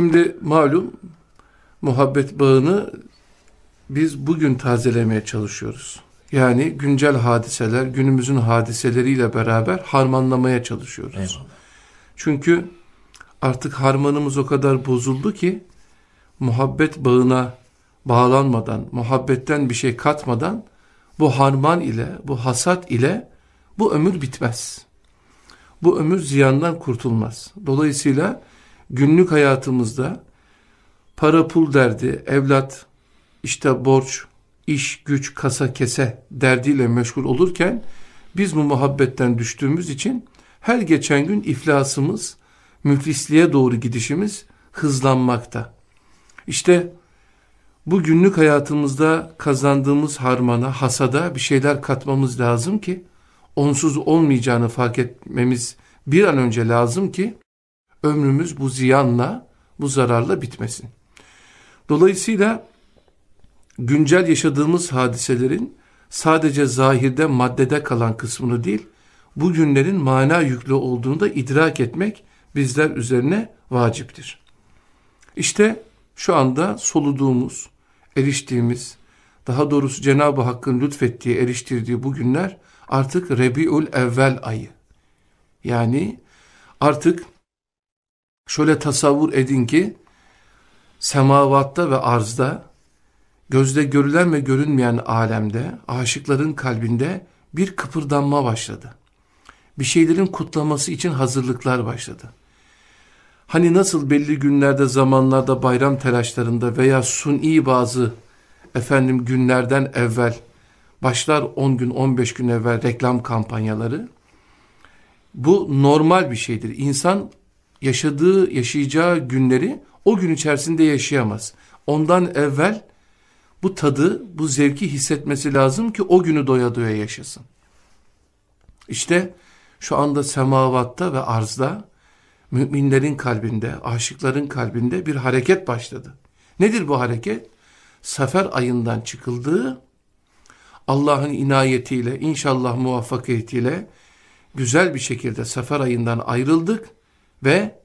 Şimdi malum muhabbet bağını biz bugün tazelemeye çalışıyoruz. Yani güncel hadiseler, günümüzün hadiseleriyle beraber harmanlamaya çalışıyoruz. Eyvallah. Çünkü artık harmanımız o kadar bozuldu ki muhabbet bağına bağlanmadan, muhabbetten bir şey katmadan bu harman ile, bu hasat ile bu ömür bitmez. Bu ömür ziyandan kurtulmaz. Dolayısıyla günlük hayatımızda para pul derdi, evlat, işte borç, iş, güç, kasa, kese derdiyle meşgul olurken biz bu muhabbetten düştüğümüz için her geçen gün iflasımız, müflisliğe doğru gidişimiz hızlanmakta. İşte bu günlük hayatımızda kazandığımız harmana, hasada bir şeyler katmamız lazım ki onsuz olmayacağını fark etmemiz bir an önce lazım ki ömrümüz bu ziyanla, bu zararla bitmesin. Dolayısıyla güncel yaşadığımız hadiselerin sadece zahirde maddede kalan kısmını değil, bugünlerin mana yüklü olduğunu da idrak etmek bizler üzerine vaciptir. İşte şu anda soluduğumuz, eriştiğimiz, daha doğrusu Cenab-ı Hakk'ın lütfettiği, eriştirdiği bu günler artık Rebiül Evvel ayı. Yani artık şöyle tasavvur edin ki semavatta ve arzda gözde görülen ve görünmeyen alemde aşıkların kalbinde bir kıpırdanma başladı. Bir şeylerin kutlaması için hazırlıklar başladı. Hani nasıl belli günlerde, zamanlarda, bayram telaşlarında veya suni bazı efendim günlerden evvel başlar 10 gün, 15 gün evvel reklam kampanyaları. Bu normal bir şeydir. İnsan yaşadığı, yaşayacağı günleri o gün içerisinde yaşayamaz. Ondan evvel bu tadı, bu zevki hissetmesi lazım ki o günü doya doya yaşasın. İşte şu anda semavatta ve arzda müminlerin kalbinde, aşıkların kalbinde bir hareket başladı. Nedir bu hareket? Sefer ayından çıkıldığı, Allah'ın inayetiyle, inşallah muvaffakiyetiyle güzel bir şekilde sefer ayından ayrıldık ve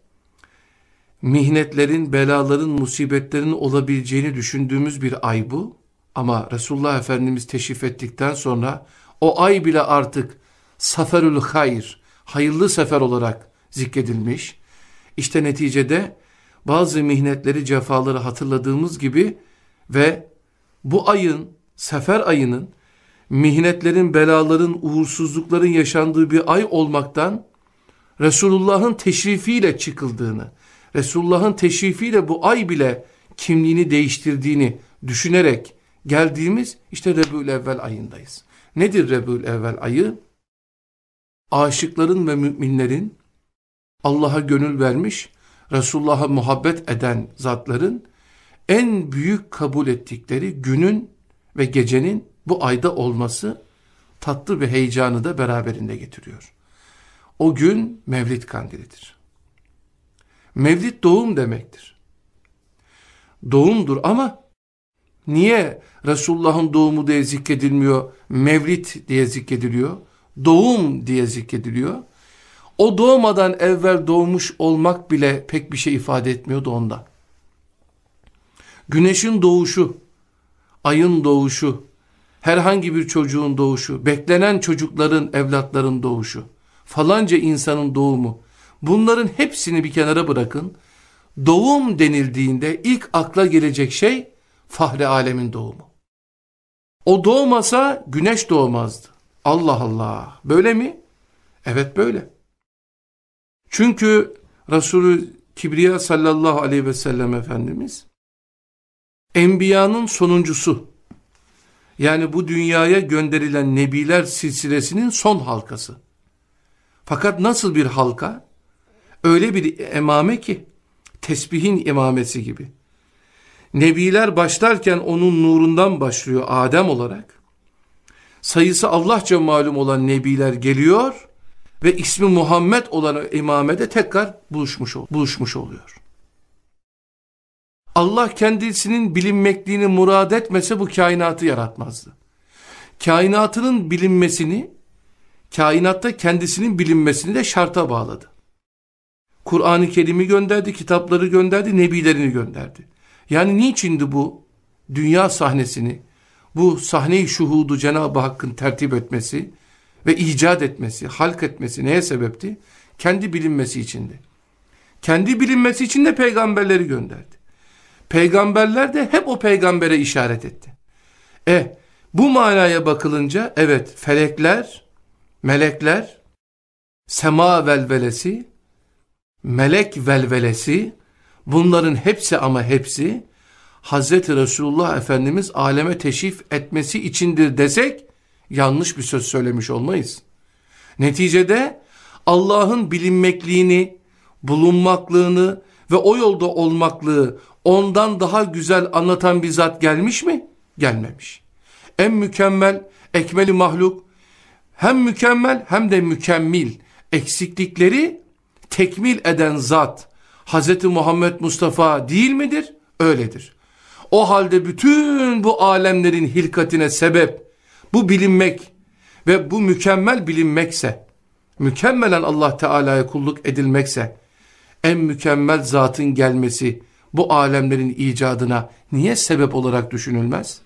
mihnetlerin, belaların, musibetlerin olabileceğini düşündüğümüz bir ay bu. Ama Resulullah Efendimiz teşrif ettikten sonra o ay bile artık saferül hayr, hayırlı sefer olarak zikredilmiş. İşte neticede bazı mihnetleri, cefaları hatırladığımız gibi ve bu ayın, sefer ayının mihnetlerin, belaların, uğursuzlukların yaşandığı bir ay olmaktan Resulullah'ın teşrifiyle çıkıldığını, Resulullah'ın teşrifiyle bu ay bile kimliğini değiştirdiğini düşünerek geldiğimiz işte Rebül Evvel ayındayız. Nedir Rebül Evvel ayı? Aşıkların ve müminlerin Allah'a gönül vermiş, Resulullah'a muhabbet eden zatların en büyük kabul ettikleri günün ve gecenin bu ayda olması tatlı bir heyecanı da beraberinde getiriyor. O gün Mevlid kandilidir. Mevlid doğum demektir. Doğumdur ama niye Resulullah'ın doğumu diye zikredilmiyor, Mevlid diye zikrediliyor, doğum diye zikrediliyor? O doğmadan evvel doğmuş olmak bile pek bir şey ifade etmiyordu onda. Güneşin doğuşu, ayın doğuşu, herhangi bir çocuğun doğuşu, beklenen çocukların, evlatların doğuşu, falanca insanın doğumu, bunların hepsini bir kenara bırakın. Doğum denildiğinde ilk akla gelecek şey fahri alemin doğumu. O doğmasa güneş doğmazdı. Allah Allah. Böyle mi? Evet böyle. Çünkü Resulü Kibriya sallallahu aleyhi ve sellem Efendimiz Enbiyanın sonuncusu yani bu dünyaya gönderilen nebiler silsilesinin son halkası. Fakat nasıl bir halka? Öyle bir emame ki tesbihin imamesi gibi. Nebiler başlarken onun nurundan başlıyor Adem olarak. Sayısı Allahça malum olan nebiler geliyor ve ismi Muhammed olan imamede tekrar buluşmuş, buluşmuş oluyor. Allah kendisinin bilinmekliğini murad etmese bu kainatı yaratmazdı. Kainatının bilinmesini, kainatta kendisinin bilinmesini de şarta bağladı. Kur'an-ı Kerim'i gönderdi, kitapları gönderdi, nebilerini gönderdi. Yani niçindi bu dünya sahnesini, bu sahneyi şuhudu Cenab-ı Hakk'ın tertip etmesi ve icat etmesi, halk etmesi neye sebepti? Kendi bilinmesi içindi. Kendi bilinmesi için de peygamberleri gönderdi. Peygamberler de hep o peygambere işaret etti. E bu manaya bakılınca evet felekler, melekler, sema velvelesi, melek velvelesi bunların hepsi ama hepsi Hazreti Resulullah Efendimiz aleme teşrif etmesi içindir desek yanlış bir söz söylemiş olmayız. Neticede Allah'ın bilinmekliğini, bulunmaklığını ve o yolda olmaklığı ondan daha güzel anlatan bir zat gelmiş mi? Gelmemiş. En mükemmel, ekmeli mahluk, hem mükemmel hem de mükemmel eksiklikleri tekmil eden zat Hz. Muhammed Mustafa değil midir? Öyledir. O halde bütün bu alemlerin hilkatine sebep bu bilinmek ve bu mükemmel bilinmekse, mükemmelen Allah Teala'ya kulluk edilmekse, en mükemmel zatın gelmesi bu alemlerin icadına niye sebep olarak düşünülmez?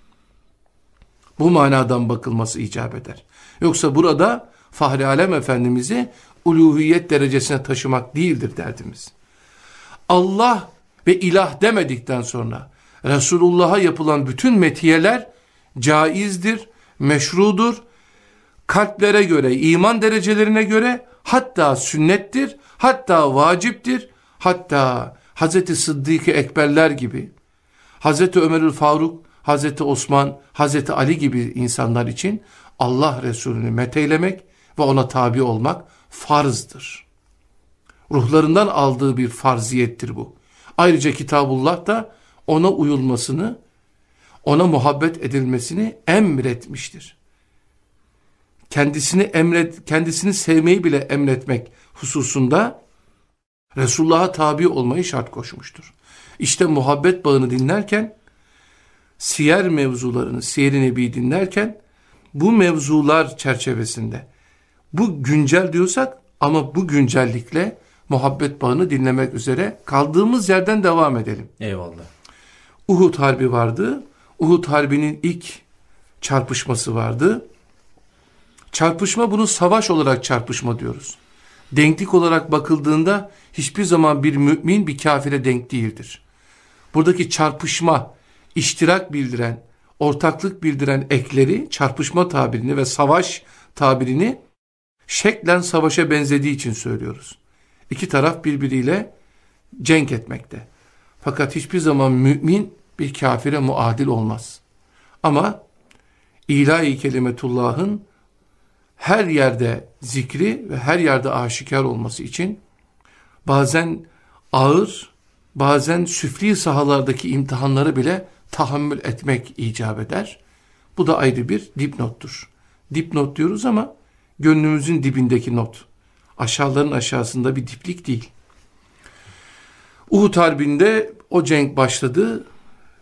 Bu manadan bakılması icap eder. Yoksa burada Fahri Alem Efendimiz'i uluhiyet derecesine taşımak değildir derdimiz. Allah ve ilah demedikten sonra Resulullah'a yapılan bütün metiyeler caizdir, meşrudur. Kalplere göre, iman derecelerine göre hatta sünnettir, hatta vaciptir, hatta Hazreti Sıddık-ı Ekberler gibi, Hazreti Ömerül Faruk, Hazreti Osman, Hazreti Ali gibi insanlar için Allah Resulü'nü meteylemek ve ona tabi olmak farzdır. Ruhlarından aldığı bir farziyettir bu. Ayrıca Kitabullah da ona uyulmasını, ona muhabbet edilmesini emretmiştir. Kendisini emret, kendisini sevmeyi bile emretmek hususunda Resulullah'a tabi olmayı şart koşmuştur. İşte muhabbet bağını dinlerken, siyer mevzularını, siyer-i dinlerken, bu mevzular çerçevesinde, bu güncel diyorsak ama bu güncellikle muhabbet bağını dinlemek üzere kaldığımız yerden devam edelim. Eyvallah. Uhud Harbi vardı. Uhud Harbi'nin ilk çarpışması vardı. Çarpışma bunu savaş olarak çarpışma diyoruz. Denklik olarak bakıldığında hiçbir zaman bir mümin bir kafire denk değildir. Buradaki çarpışma, iştirak bildiren, ortaklık bildiren ekleri, çarpışma tabirini ve savaş tabirini şeklen savaşa benzediği için söylüyoruz. İki taraf birbiriyle cenk etmekte. Fakat hiçbir zaman mümin bir kafire muadil olmaz. Ama ilahi kelimetullahın her yerde zikri ve her yerde aşikar olması için bazen ağır, bazen süfli sahalardaki imtihanları bile tahammül etmek icap eder. Bu da ayrı bir dipnottur. Dipnot diyoruz ama gönlümüzün dibindeki not. Aşağıların aşağısında bir diplik değil. Uhud Harbi'nde o cenk başladı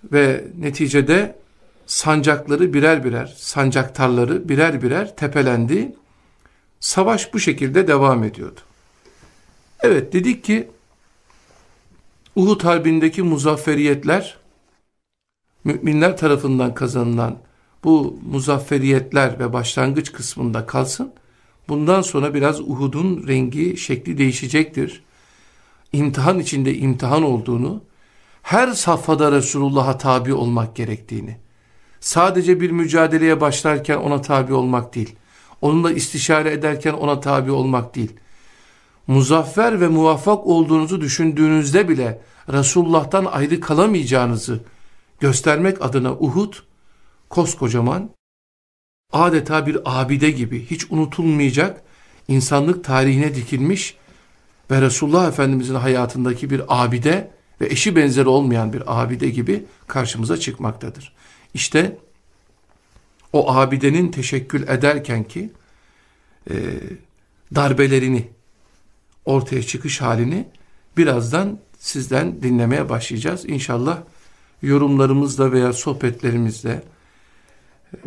ve neticede sancakları birer birer, sancaktarları birer birer tepelendi. Savaş bu şekilde devam ediyordu. Evet dedik ki Uhud Harbi'ndeki muzafferiyetler müminler tarafından kazanılan bu muzafferiyetler ve başlangıç kısmında kalsın. Bundan sonra biraz Uhud'un rengi, şekli değişecektir. İmtihan içinde imtihan olduğunu, her safhada Resulullah'a tabi olmak gerektiğini, sadece bir mücadeleye başlarken ona tabi olmak değil, onunla istişare ederken ona tabi olmak değil, muzaffer ve muvaffak olduğunuzu düşündüğünüzde bile Resulullah'tan ayrı kalamayacağınızı göstermek adına Uhud, koskocaman, adeta bir abide gibi hiç unutulmayacak, insanlık tarihine dikilmiş ve Resulullah Efendimizin hayatındaki bir abide ve eşi benzeri olmayan bir abide gibi karşımıza çıkmaktadır. İşte o abidenin teşekkül ederken ki e, darbelerini ortaya çıkış halini birazdan sizden dinlemeye başlayacağız. İnşallah yorumlarımızla veya sohbetlerimizle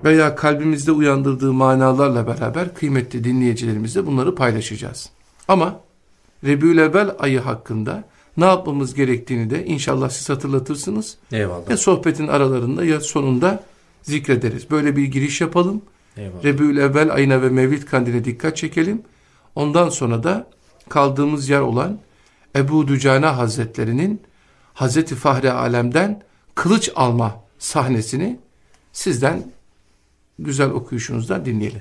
veya kalbimizde uyandırdığı manalarla beraber kıymetli dinleyicilerimizle bunları paylaşacağız. Ama Rebülevvel ayı hakkında ne yapmamız gerektiğini de inşallah siz hatırlatırsınız. Eyvallah. Ya sohbetin aralarında ya sonunda zikrederiz. Böyle bir giriş yapalım. Eyvallah. Rebülevvel ayına ve Mevlid kandine dikkat çekelim. Ondan sonra da kaldığımız yer olan Ebu Dücane Hazretlerinin Hazreti Fahri Alem'den kılıç alma sahnesini sizden güzel okuyuşunuzdan dinleyelim.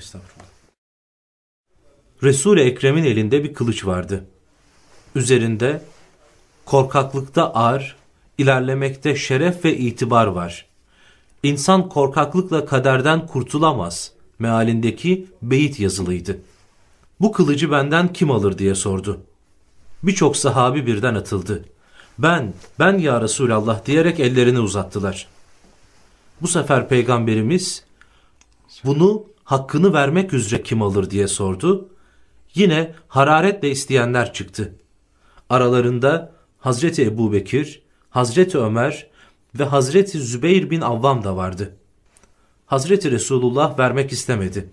Resul-i Ekrem'in elinde bir kılıç vardı. Üzerinde korkaklıkta ar, ilerlemekte şeref ve itibar var. İnsan korkaklıkla kaderden kurtulamaz. Mealindeki beyit yazılıydı. Bu kılıcı benden kim alır diye sordu. Birçok sahabi birden atıldı. Ben, ben ya Resulallah diyerek ellerini uzattılar. Bu sefer peygamberimiz bunu hakkını vermek üzere kim alır diye sordu. Yine hararetle isteyenler çıktı. Aralarında Hazreti Ebu Bekir, Hazreti Ömer ve Hazreti Zübeyir bin Avvam da vardı. Hazreti Resulullah vermek istemedi.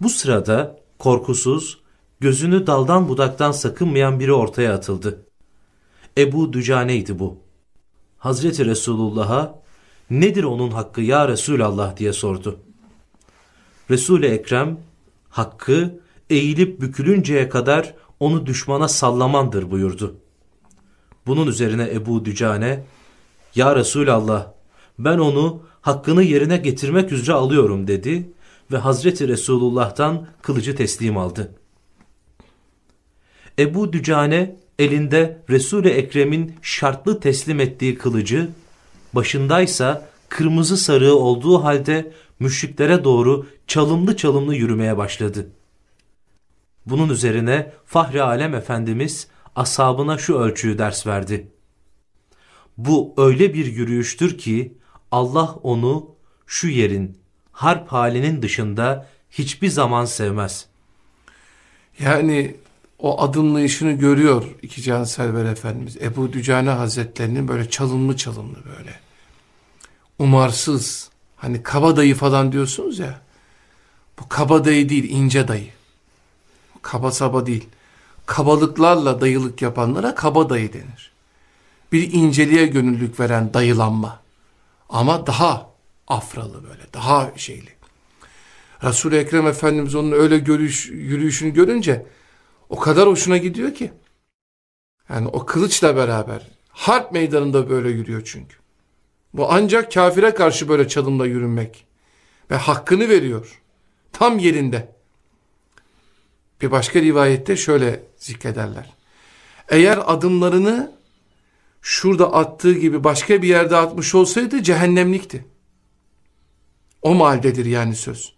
Bu sırada korkusuz, gözünü daldan budaktan sakınmayan biri ortaya atıldı. Ebu Dücane'ydi bu. Hazreti Resulullah'a nedir onun hakkı ya Resulallah diye sordu. Resul-i Ekrem hakkı eğilip bükülünceye kadar onu düşmana sallamandır buyurdu. Bunun üzerine Ebu Dücane ya Resulallah ben onu hakkını yerine getirmek üzere alıyorum dedi ve Hazreti Resulullah'tan kılıcı teslim aldı. Ebu Dücane elinde Resul-i Ekrem'in şartlı teslim ettiği kılıcı, başındaysa kırmızı sarığı olduğu halde müşriklere doğru çalımlı çalımlı yürümeye başladı. Bunun üzerine Fahri Alem Efendimiz ashabına şu ölçüyü ders verdi. Bu öyle bir yürüyüştür ki Allah onu şu yerin harp halinin dışında hiçbir zaman sevmez. Yani o adımlayışını görüyor iki Can Selver Efendimiz. Ebu Dücane Hazretlerinin böyle çalımlı çalımlı böyle. Umarsız. Hani kabadayı falan diyorsunuz ya. Bu kabadayı değil ince dayı. Kaba saba değil. Kabalıklarla dayılık yapanlara kabadayı denir. Bir inceliğe gönüllük veren dayılanma. Ama daha afralı böyle daha şeyli. Resul-i Ekrem Efendimiz onun öyle görüş, yürüyüşünü görünce o kadar hoşuna gidiyor ki. Yani o kılıçla beraber harp meydanında böyle yürüyor çünkü. Bu ancak kafire karşı böyle çalımla yürünmek. Ve hakkını veriyor. Tam yerinde. Bir başka rivayette şöyle zikrederler. Eğer adımlarını şurada attığı gibi başka bir yerde atmış olsaydı cehennemlikti. O maldedir yani söz.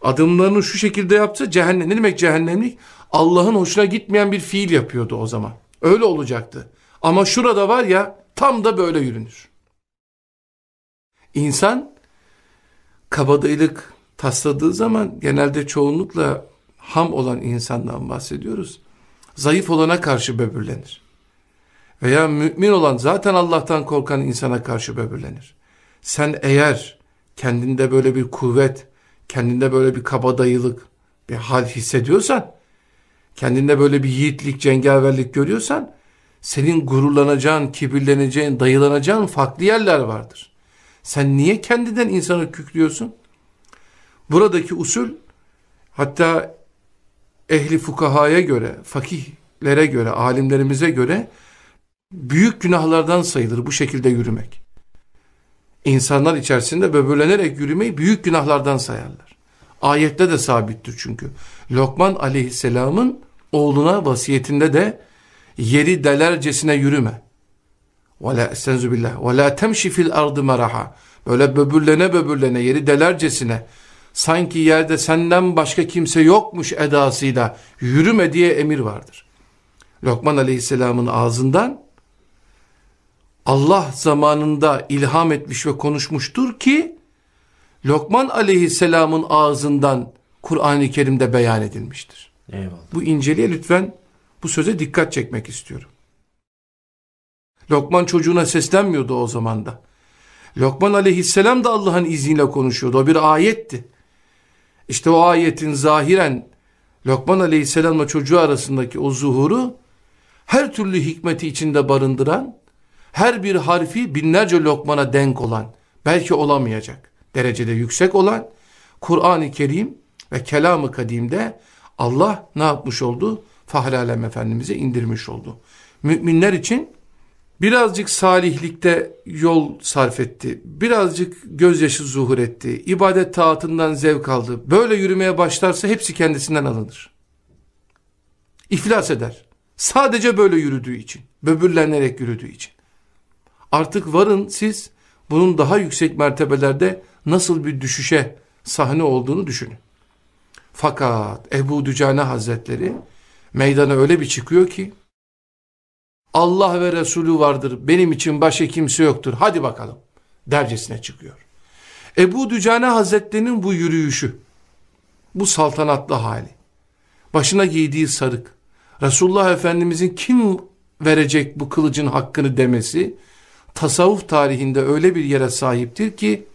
Adımlarını şu şekilde yapsa cehennem. Ne demek cehennemlik? Allah'ın hoşuna gitmeyen bir fiil yapıyordu o zaman. Öyle olacaktı. Ama şurada var ya tam da böyle yürünür. İnsan kabadayılık tasladığı zaman genelde çoğunlukla ham olan insandan bahsediyoruz. Zayıf olana karşı böbürlenir. Veya mümin olan zaten Allah'tan korkan insana karşı böbürlenir. Sen eğer kendinde böyle bir kuvvet, kendinde böyle bir kabadayılık, bir hal hissediyorsan, kendinde böyle bir yiğitlik, cengaverlik görüyorsan, senin gururlanacağın, kibirleneceğin, dayılanacağın farklı yerler vardır. Sen niye kendinden insanı kükrüyorsun? Buradaki usul, hatta ehli fukahaya göre, fakihlere göre, alimlerimize göre, büyük günahlardan sayılır bu şekilde yürümek İnsanlar içerisinde böbürlenerek yürümeyi büyük günahlardan sayarlar. Ayette de sabittir çünkü. Lokman aleyhisselamın oğluna vasiyetinde de yeri delercesine yürüme. وَلَا اَسْتَنْزُ بِاللّٰهِ وَلَا تَمْشِ فِي الْاَرْضِ مَرَحًا Böyle böbürlene böbürlene yeri delercesine sanki yerde senden başka kimse yokmuş edasıyla yürüme diye emir vardır. Lokman aleyhisselamın ağzından Allah zamanında ilham etmiş ve konuşmuştur ki Lokman aleyhisselamın ağzından Kur'an-ı Kerim'de beyan edilmiştir. Eyvallah. Bu inceliğe lütfen bu söze dikkat çekmek istiyorum. Lokman çocuğuna seslenmiyordu o zamanda. Lokman aleyhisselam da Allah'ın izniyle konuşuyordu. O bir ayetti. İşte o ayetin zahiren Lokman Aleyhisselam'la çocuğu arasındaki o zuhuru her türlü hikmeti içinde barındıran, her bir harfi binlerce lokmana denk olan, belki olamayacak derecede yüksek olan Kur'an-ı Kerim ve kelam-ı kadimde Allah ne yapmış oldu? Fahri Alem Efendimiz'e indirmiş oldu. Müminler için birazcık salihlikte yol sarf etti. Birazcık gözyaşı zuhur etti. ibadet taatından zevk aldı. Böyle yürümeye başlarsa hepsi kendisinden alınır. İflas eder. Sadece böyle yürüdüğü için. Böbürlenerek yürüdüğü için. Artık varın siz bunun daha yüksek mertebelerde nasıl bir düşüşe sahne olduğunu düşünün. Fakat Ebu Dücane Hazretleri meydana öyle bir çıkıyor ki Allah ve Resulü vardır benim için başka kimse yoktur hadi bakalım dercesine çıkıyor. Ebu Dücane Hazretleri'nin bu yürüyüşü bu saltanatlı hali başına giydiği sarık Resulullah Efendimizin kim verecek bu kılıcın hakkını demesi tasavvuf tarihinde öyle bir yere sahiptir ki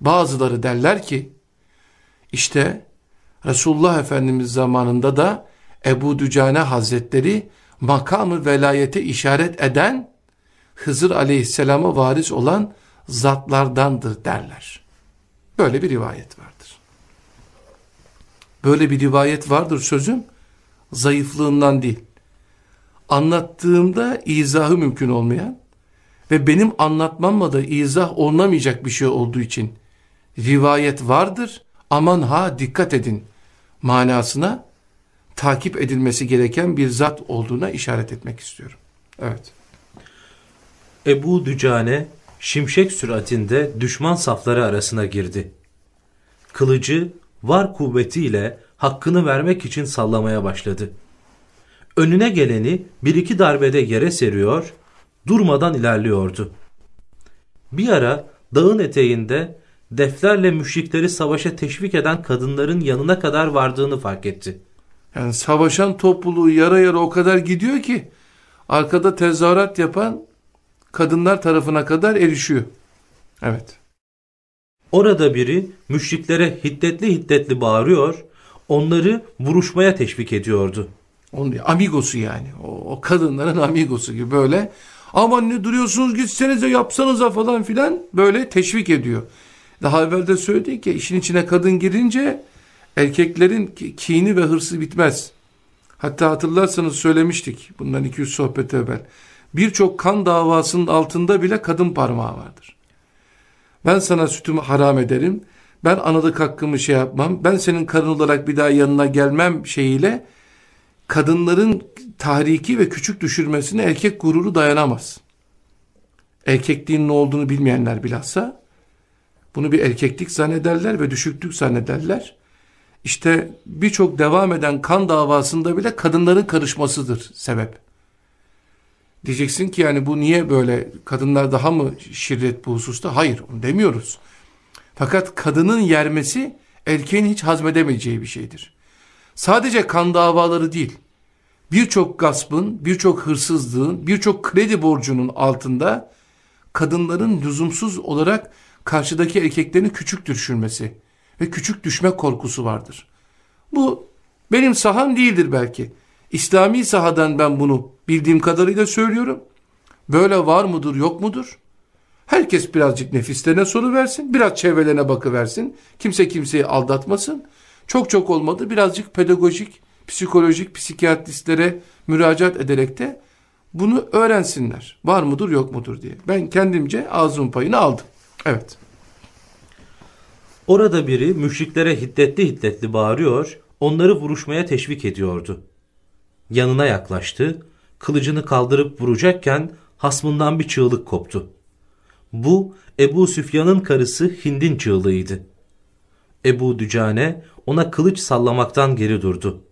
bazıları derler ki işte Resulullah Efendimiz zamanında da Ebu Dücane Hazretleri makamı velayete işaret eden Hızır Aleyhisselam'a varis olan zatlardandır derler. Böyle bir rivayet vardır. Böyle bir rivayet vardır sözüm zayıflığından değil. Anlattığımda izahı mümkün olmayan ve benim anlatmamla da izah olunamayacak bir şey olduğu için rivayet vardır. Aman ha dikkat edin manasına takip edilmesi gereken bir zat olduğuna işaret etmek istiyorum. Evet. Ebu Dücane şimşek süratinde düşman safları arasına girdi. Kılıcı var kuvvetiyle hakkını vermek için sallamaya başladı. Önüne geleni bir iki darbede yere seriyor, durmadan ilerliyordu. Bir ara dağın eteğinde deflerle müşrikleri savaşa teşvik eden kadınların yanına kadar vardığını fark etti. Yani savaşan topluluğu yara yara o kadar gidiyor ki arkada tezahürat yapan kadınlar tarafına kadar erişiyor. Evet. Orada biri müşriklere hiddetli hiddetli bağırıyor, onları vuruşmaya teşvik ediyordu. Onun amigosu yani. O, o kadınların amigosu gibi böyle. Aman ne duruyorsunuz gitsenize yapsanıza falan filan böyle teşvik ediyor. Daha evvel de söyledik ya işin içine kadın girince erkeklerin kini ve hırsı bitmez. Hatta hatırlarsanız söylemiştik bundan 200 sohbet evvel. Birçok kan davasının altında bile kadın parmağı vardır. Ben sana sütümü haram ederim. Ben analık hakkımı şey yapmam. Ben senin karın olarak bir daha yanına gelmem şeyiyle kadınların tahriki ve küçük düşürmesine erkek gururu dayanamaz. Erkekliğin ne olduğunu bilmeyenler bilhassa bunu bir erkeklik zannederler ve düşüklük zannederler. İşte birçok devam eden kan davasında bile kadınların karışmasıdır sebep. Diyeceksin ki yani bu niye böyle kadınlar daha mı şirret bu hususta? Hayır onu demiyoruz. Fakat kadının yermesi erkeğin hiç hazmedemeyeceği bir şeydir. Sadece kan davaları değil, birçok gaspın, birçok hırsızlığın, birçok kredi borcunun altında kadınların lüzumsuz olarak karşıdaki erkeklerini küçük düşürmesi ve küçük düşme korkusu vardır. Bu benim saham değildir belki. İslami sahadan ben bunu bildiğim kadarıyla söylüyorum. Böyle var mıdır yok mudur? Herkes birazcık nefislerine soru versin, biraz çevrelerine bakıversin. Kimse kimseyi aldatmasın. Çok çok olmadı birazcık pedagojik, psikolojik, psikiyatristlere müracaat ederek de bunu öğrensinler. Var mıdır yok mudur diye. Ben kendimce ağzım payını aldım. Evet. Orada biri müşriklere hiddetli hiddetli bağırıyor, onları vuruşmaya teşvik ediyordu. Yanına yaklaştı, kılıcını kaldırıp vuracakken hasmından bir çığlık koptu. Bu Ebu Süfyan'ın karısı Hind'in çığlığıydı. Ebu Dücane ona kılıç sallamaktan geri durdu.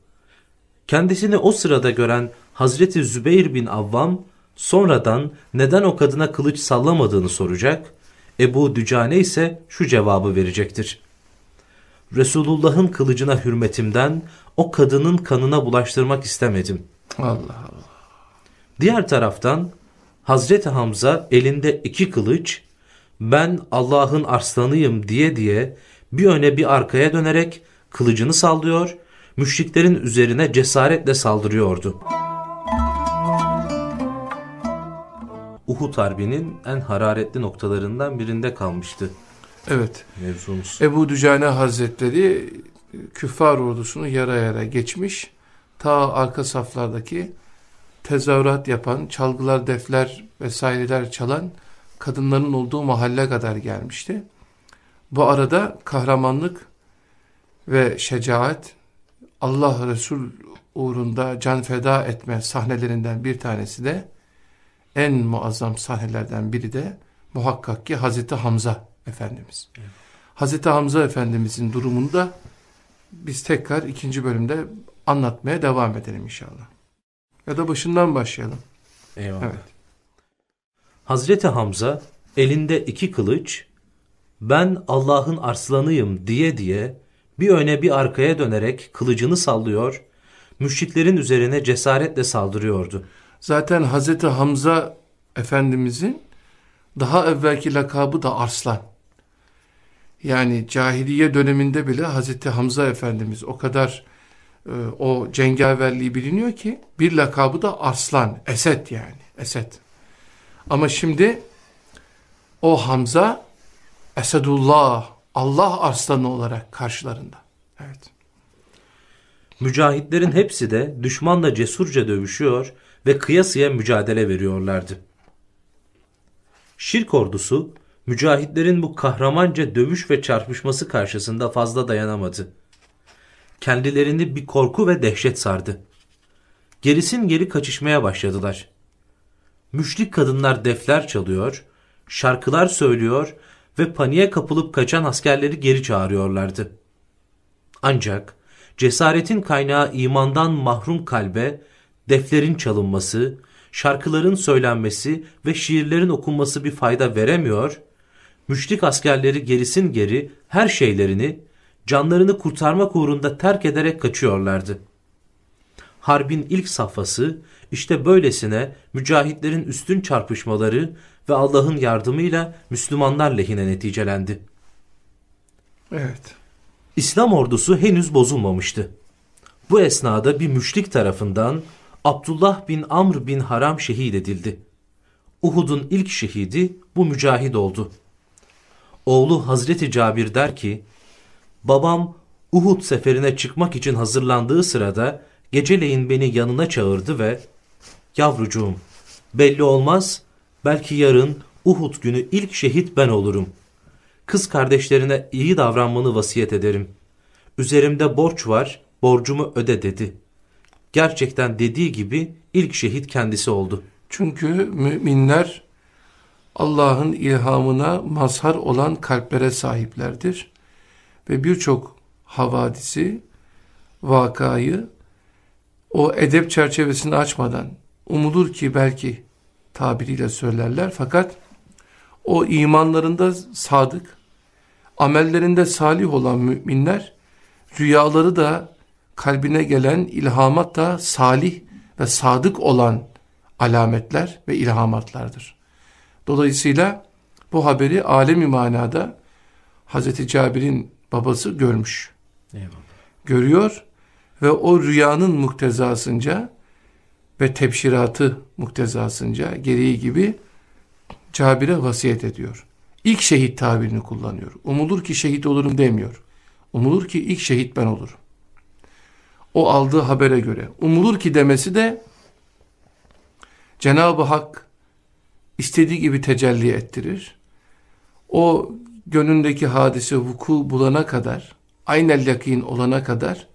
Kendisini o sırada gören Hazreti Zübeyir bin Avvam sonradan neden o kadına kılıç sallamadığını soracak Ebu Dücane ise şu cevabı verecektir. Resulullah'ın kılıcına hürmetimden o kadının kanına bulaştırmak istemedim. Allah Allah. Diğer taraftan Hazreti Hamza elinde iki kılıç ben Allah'ın arslanıyım diye diye bir öne bir arkaya dönerek kılıcını sallıyor, müşriklerin üzerine cesaretle saldırıyordu. Uhud Harbi'nin en hararetli noktalarından birinde kalmıştı. Evet. Mevzumuz. Ebu Dücane Hazretleri küffar ordusunu yara yara geçmiş. Ta arka saflardaki tezahürat yapan, çalgılar, defler vesaireler çalan kadınların olduğu mahalle kadar gelmişti. Bu arada kahramanlık ve şecaat Allah Resul uğrunda can feda etme sahnelerinden bir tanesi de en muazzam sahnelerden biri de muhakkak ki Hazreti Hamza Efendimiz. Evet. Hazreti Hamza Efendimizin durumunu da biz tekrar ikinci bölümde anlatmaya devam edelim inşallah. Ya da başından başlayalım. Eyvallah. Evet. Hazreti Hamza elinde iki kılıç ben Allah'ın arslanıyım diye diye bir öne bir arkaya dönerek kılıcını sallıyor, müşriklerin üzerine cesaretle saldırıyordu. Zaten Hazreti Hamza Efendimizin daha evvelki lakabı da Arslan. Yani cahiliye döneminde bile Hazreti Hamza Efendimiz o kadar e, o cengaverliği biliniyor ki bir lakabı da Arslan, Esed yani, Esed. Ama şimdi o Hamza Esedullah, Allah arslanı olarak karşılarında. Evet. Mücahitlerin hepsi de düşmanla cesurca dövüşüyor ve kıyasıya mücadele veriyorlardı. Şirk ordusu mücahitlerin bu kahramanca dövüş ve çarpışması karşısında fazla dayanamadı. Kendilerini bir korku ve dehşet sardı. Gerisin geri kaçışmaya başladılar. Müşrik kadınlar defler çalıyor, şarkılar söylüyor ve paniğe kapılıp kaçan askerleri geri çağırıyorlardı. Ancak cesaretin kaynağı imandan mahrum kalbe deflerin çalınması, şarkıların söylenmesi ve şiirlerin okunması bir fayda veremiyor, müşrik askerleri gerisin geri her şeylerini canlarını kurtarmak uğrunda terk ederek kaçıyorlardı. Harbin ilk safhası işte böylesine mücahitlerin üstün çarpışmaları ve Allah'ın yardımıyla Müslümanlar lehine neticelendi. Evet. İslam ordusu henüz bozulmamıştı. Bu esnada bir müşrik tarafından Abdullah bin Amr bin Haram şehit edildi. Uhud'un ilk şehidi bu mücahid oldu. Oğlu Hazreti Cabir der ki, babam Uhud seferine çıkmak için hazırlandığı sırada geceleyin beni yanına çağırdı ve yavrucuğum belli olmaz belki yarın Uhud günü ilk şehit ben olurum. Kız kardeşlerine iyi davranmanı vasiyet ederim. Üzerimde borç var borcumu öde dedi. Gerçekten dediği gibi ilk şehit kendisi oldu. Çünkü müminler Allah'ın ilhamına mazhar olan kalplere sahiplerdir. Ve birçok havadisi, vakayı o edep çerçevesini açmadan umulur ki belki tabiriyle söylerler fakat o imanlarında sadık, amellerinde salih olan müminler rüyaları da kalbine gelen ilhamat da salih ve sadık olan alametler ve ilhamatlardır. Dolayısıyla bu haberi alemi manada Hazreti Cabir'in babası görmüş. Eyvallah. Görüyor ve o rüyanın muktezasınca ve tebşiratı muktezasınca gereği gibi Cabir'e vasiyet ediyor. İlk şehit tabirini kullanıyor. Umulur ki şehit olurum demiyor. Umulur ki ilk şehit ben olurum. O aldığı habere göre. Umulur ki demesi de Cenab-ı Hak istediği gibi tecelli ettirir. O gönlündeki hadise vuku bulana kadar, aynel yakin olana kadar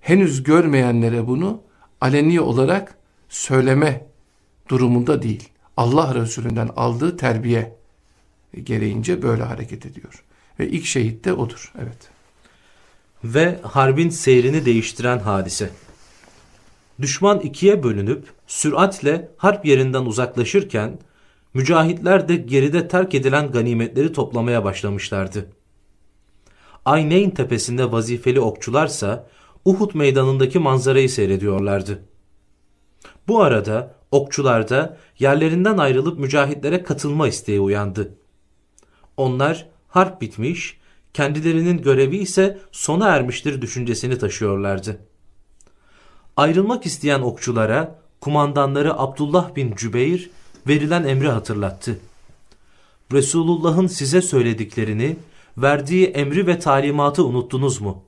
henüz görmeyenlere bunu aleni olarak söyleme durumunda değil. Allah Resulü'nden aldığı terbiye gereğince böyle hareket ediyor. Ve ilk şehit de odur. Evet. Ve harbin seyrini değiştiren hadise. Düşman ikiye bölünüp süratle harp yerinden uzaklaşırken mücahitler de geride terk edilen ganimetleri toplamaya başlamışlardı. Ayneyn tepesinde vazifeli okçularsa Uhud meydanındaki manzarayı seyrediyorlardı. Bu arada okçularda yerlerinden ayrılıp mücahitlere katılma isteği uyandı. Onlar harp bitmiş, kendilerinin görevi ise sona ermiştir düşüncesini taşıyorlardı. Ayrılmak isteyen okçulara kumandanları Abdullah bin Cübeyr verilen emri hatırlattı. Resulullah'ın size söylediklerini, verdiği emri ve talimatı unuttunuz mu?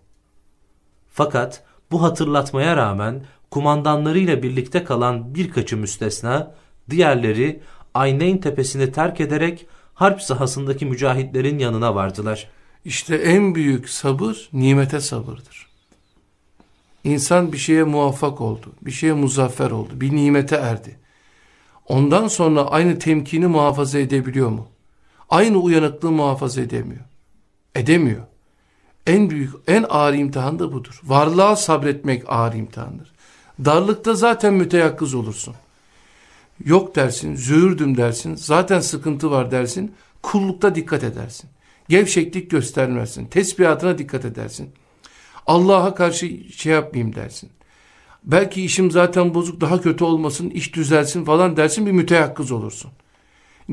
Fakat bu hatırlatmaya rağmen kumandanlarıyla birlikte kalan birkaçı müstesna, diğerleri Ayneyn tepesini terk ederek harp sahasındaki mücahitlerin yanına vardılar. İşte en büyük sabır nimete sabırdır. İnsan bir şeye muvaffak oldu, bir şeye muzaffer oldu, bir nimete erdi. Ondan sonra aynı temkini muhafaza edebiliyor mu? Aynı uyanıklığı muhafaza edemiyor. Edemiyor. En büyük, en ağır imtihan da budur. Varlığa sabretmek ağır imtihandır. Darlıkta zaten müteyakkız olursun. Yok dersin, züğürdüm dersin, zaten sıkıntı var dersin, kullukta dikkat edersin. Gevşeklik göstermezsin, tesbihatına dikkat edersin. Allah'a karşı şey yapmayayım dersin. Belki işim zaten bozuk, daha kötü olmasın, iş düzelsin falan dersin, bir müteyakkız olursun.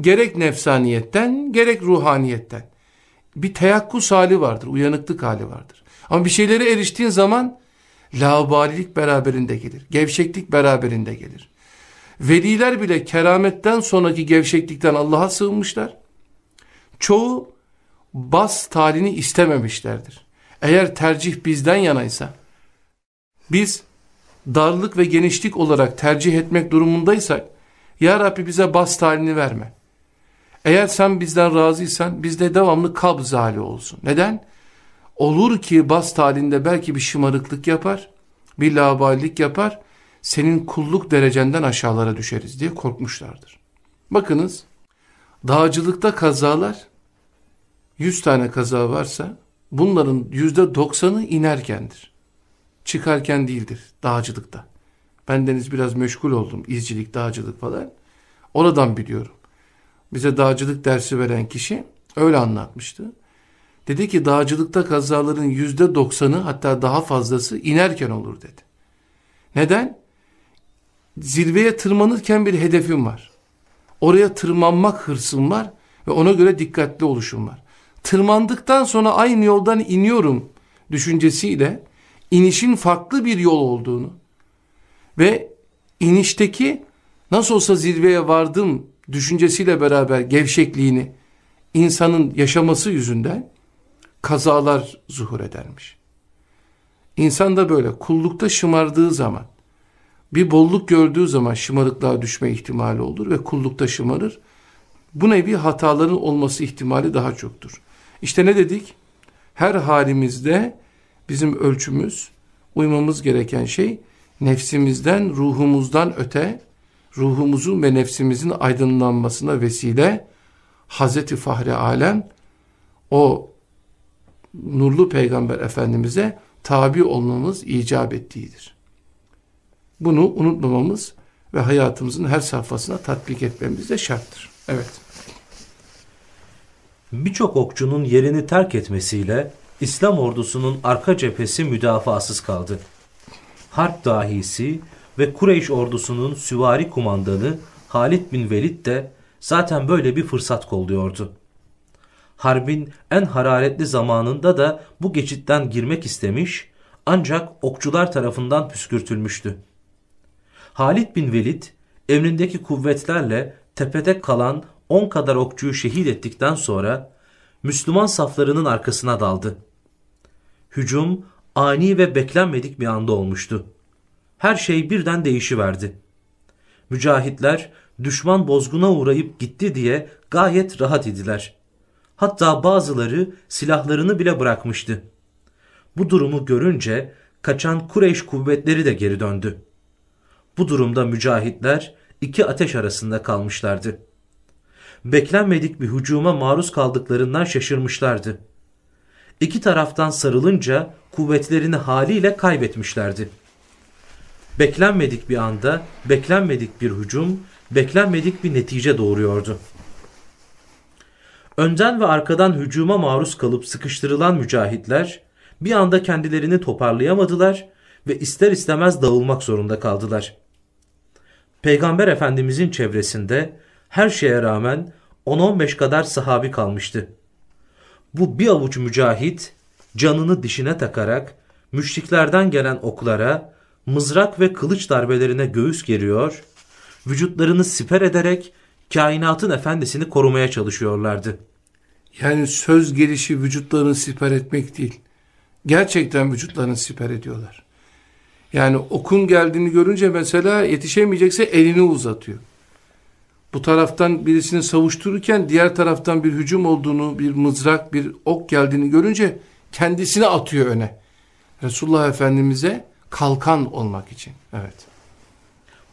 Gerek nefsaniyetten, gerek ruhaniyetten. Bir teyakkuz hali vardır, uyanıklık hali vardır. Ama bir şeylere eriştiğin zaman laubalilik beraberinde gelir. Gevşeklik beraberinde gelir. Veliler bile kerametten sonraki gevşeklikten Allah'a sığınmışlar. Çoğu bas talini istememişlerdir. Eğer tercih bizden yanaysa, biz darlık ve genişlik olarak tercih etmek durumundaysak, Ya Rabbi bize bas talini verme. Eğer sen bizden razıysan bizde devamlı kabz hali olsun. Neden? Olur ki bast halinde belki bir şımarıklık yapar, bir labalilik yapar, senin kulluk derecenden aşağılara düşeriz diye korkmuşlardır. Bakınız, dağcılıkta kazalar, 100 tane kaza varsa, bunların yüzde doksanı inerkendir. Çıkarken değildir dağcılıkta. Bendeniz biraz meşgul oldum, izcilik, dağcılık falan. Oradan biliyorum. Bize dağcılık dersi veren kişi öyle anlatmıştı. Dedi ki dağcılıkta kazaların yüzde doksanı hatta daha fazlası inerken olur dedi. Neden? Zirveye tırmanırken bir hedefim var. Oraya tırmanmak hırsım var ve ona göre dikkatli oluşum var. Tırmandıktan sonra aynı yoldan iniyorum düşüncesiyle inişin farklı bir yol olduğunu ve inişteki nasıl olsa zirveye vardım düşüncesiyle beraber gevşekliğini insanın yaşaması yüzünden kazalar zuhur edermiş. İnsan da böyle kullukta şımardığı zaman, bir bolluk gördüğü zaman şımarıklığa düşme ihtimali olur ve kullukta şımarır. Bu nevi hataların olması ihtimali daha çoktur. İşte ne dedik? Her halimizde bizim ölçümüz, uymamız gereken şey nefsimizden, ruhumuzdan öte, ruhumuzun ve nefsimizin aydınlanmasına vesile Hazreti Fahri Alem o nurlu peygamber efendimize tabi olmamız icap ettiğidir. Bunu unutmamamız ve hayatımızın her safhasına tatbik etmemiz de şarttır. Evet. Birçok okçunun yerini terk etmesiyle İslam ordusunun arka cephesi müdafasız kaldı. Harp dahisi ve Kureyş ordusunun süvari kumandanı Halid bin Velid de zaten böyle bir fırsat kolluyordu. Harbin en hararetli zamanında da bu geçitten girmek istemiş ancak okçular tarafından püskürtülmüştü. Halid bin Velid emrindeki kuvvetlerle tepede kalan on kadar okçuyu şehit ettikten sonra Müslüman saflarının arkasına daldı. Hücum ani ve beklenmedik bir anda olmuştu. Her şey birden değişiverdi. Mücahitler düşman bozguna uğrayıp gitti diye gayet rahat idiler. Hatta bazıları silahlarını bile bırakmıştı. Bu durumu görünce kaçan Kureyş kuvvetleri de geri döndü. Bu durumda mücahitler iki ateş arasında kalmışlardı. Beklenmedik bir hücuma maruz kaldıklarından şaşırmışlardı. İki taraftan sarılınca kuvvetlerini haliyle kaybetmişlerdi. Beklenmedik bir anda, beklenmedik bir hücum, beklenmedik bir netice doğuruyordu. Önden ve arkadan hücuma maruz kalıp sıkıştırılan mücahitler bir anda kendilerini toparlayamadılar ve ister istemez dağılmak zorunda kaldılar. Peygamber Efendimizin çevresinde her şeye rağmen 10-15 kadar sahabi kalmıştı. Bu bir avuç mücahit canını dişine takarak müşriklerden gelen oklara, mızrak ve kılıç darbelerine göğüs geriyor, vücutlarını siper ederek kainatın efendisini korumaya çalışıyorlardı. Yani söz gelişi vücutlarını siper etmek değil. Gerçekten vücutlarını siper ediyorlar. Yani okun geldiğini görünce mesela yetişemeyecekse elini uzatıyor. Bu taraftan birisini savuştururken diğer taraftan bir hücum olduğunu, bir mızrak, bir ok geldiğini görünce kendisini atıyor öne. Resulullah Efendimiz'e kalkan olmak için. Evet.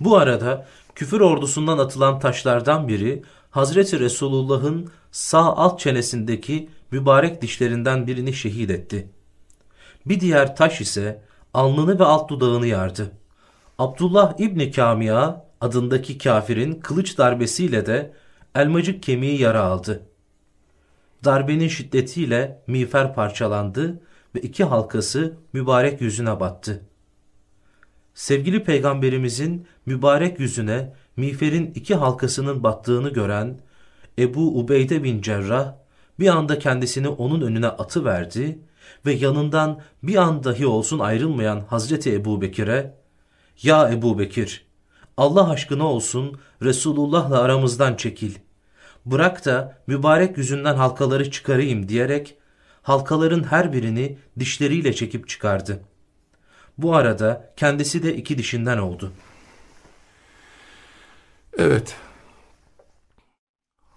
Bu arada küfür ordusundan atılan taşlardan biri Hazreti Resulullah'ın sağ alt çenesindeki mübarek dişlerinden birini şehit etti. Bir diğer taş ise alnını ve alt dudağını yardı. Abdullah İbni Kamia adındaki kafirin kılıç darbesiyle de elmacık kemiği yara aldı. Darbenin şiddetiyle miğfer parçalandı ve iki halkası mübarek yüzüne battı. Sevgili peygamberimizin mübarek yüzüne miğferin iki halkasının battığını gören Ebu Ubeyde bin Cerrah bir anda kendisini onun önüne atıverdi ve yanından bir an dahi olsun ayrılmayan Hazreti Ebu Bekir'e ''Ya Ebu Bekir, Allah aşkına olsun Resulullah'la aramızdan çekil. Bırak da mübarek yüzünden halkaları çıkarayım.'' diyerek halkaların her birini dişleriyle çekip çıkardı. Bu arada kendisi de iki dişinden oldu. Evet.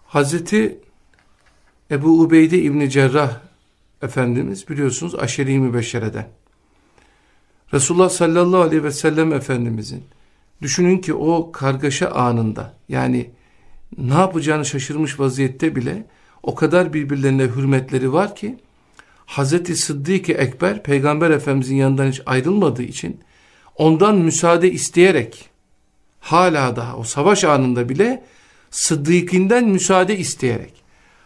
Hazreti Ebu Ubeyde İbni Cerrah Efendimiz biliyorsunuz aşeri mübeşşereden. Resulullah sallallahu aleyhi ve sellem Efendimizin düşünün ki o kargaşa anında yani ne yapacağını şaşırmış vaziyette bile o kadar birbirlerine hürmetleri var ki Hazreti Sıddık-ı Ekber Peygamber Efendimizin yanından hiç ayrılmadığı için ondan müsaade isteyerek hala daha o savaş anında bile Sıddık'inden müsaade isteyerek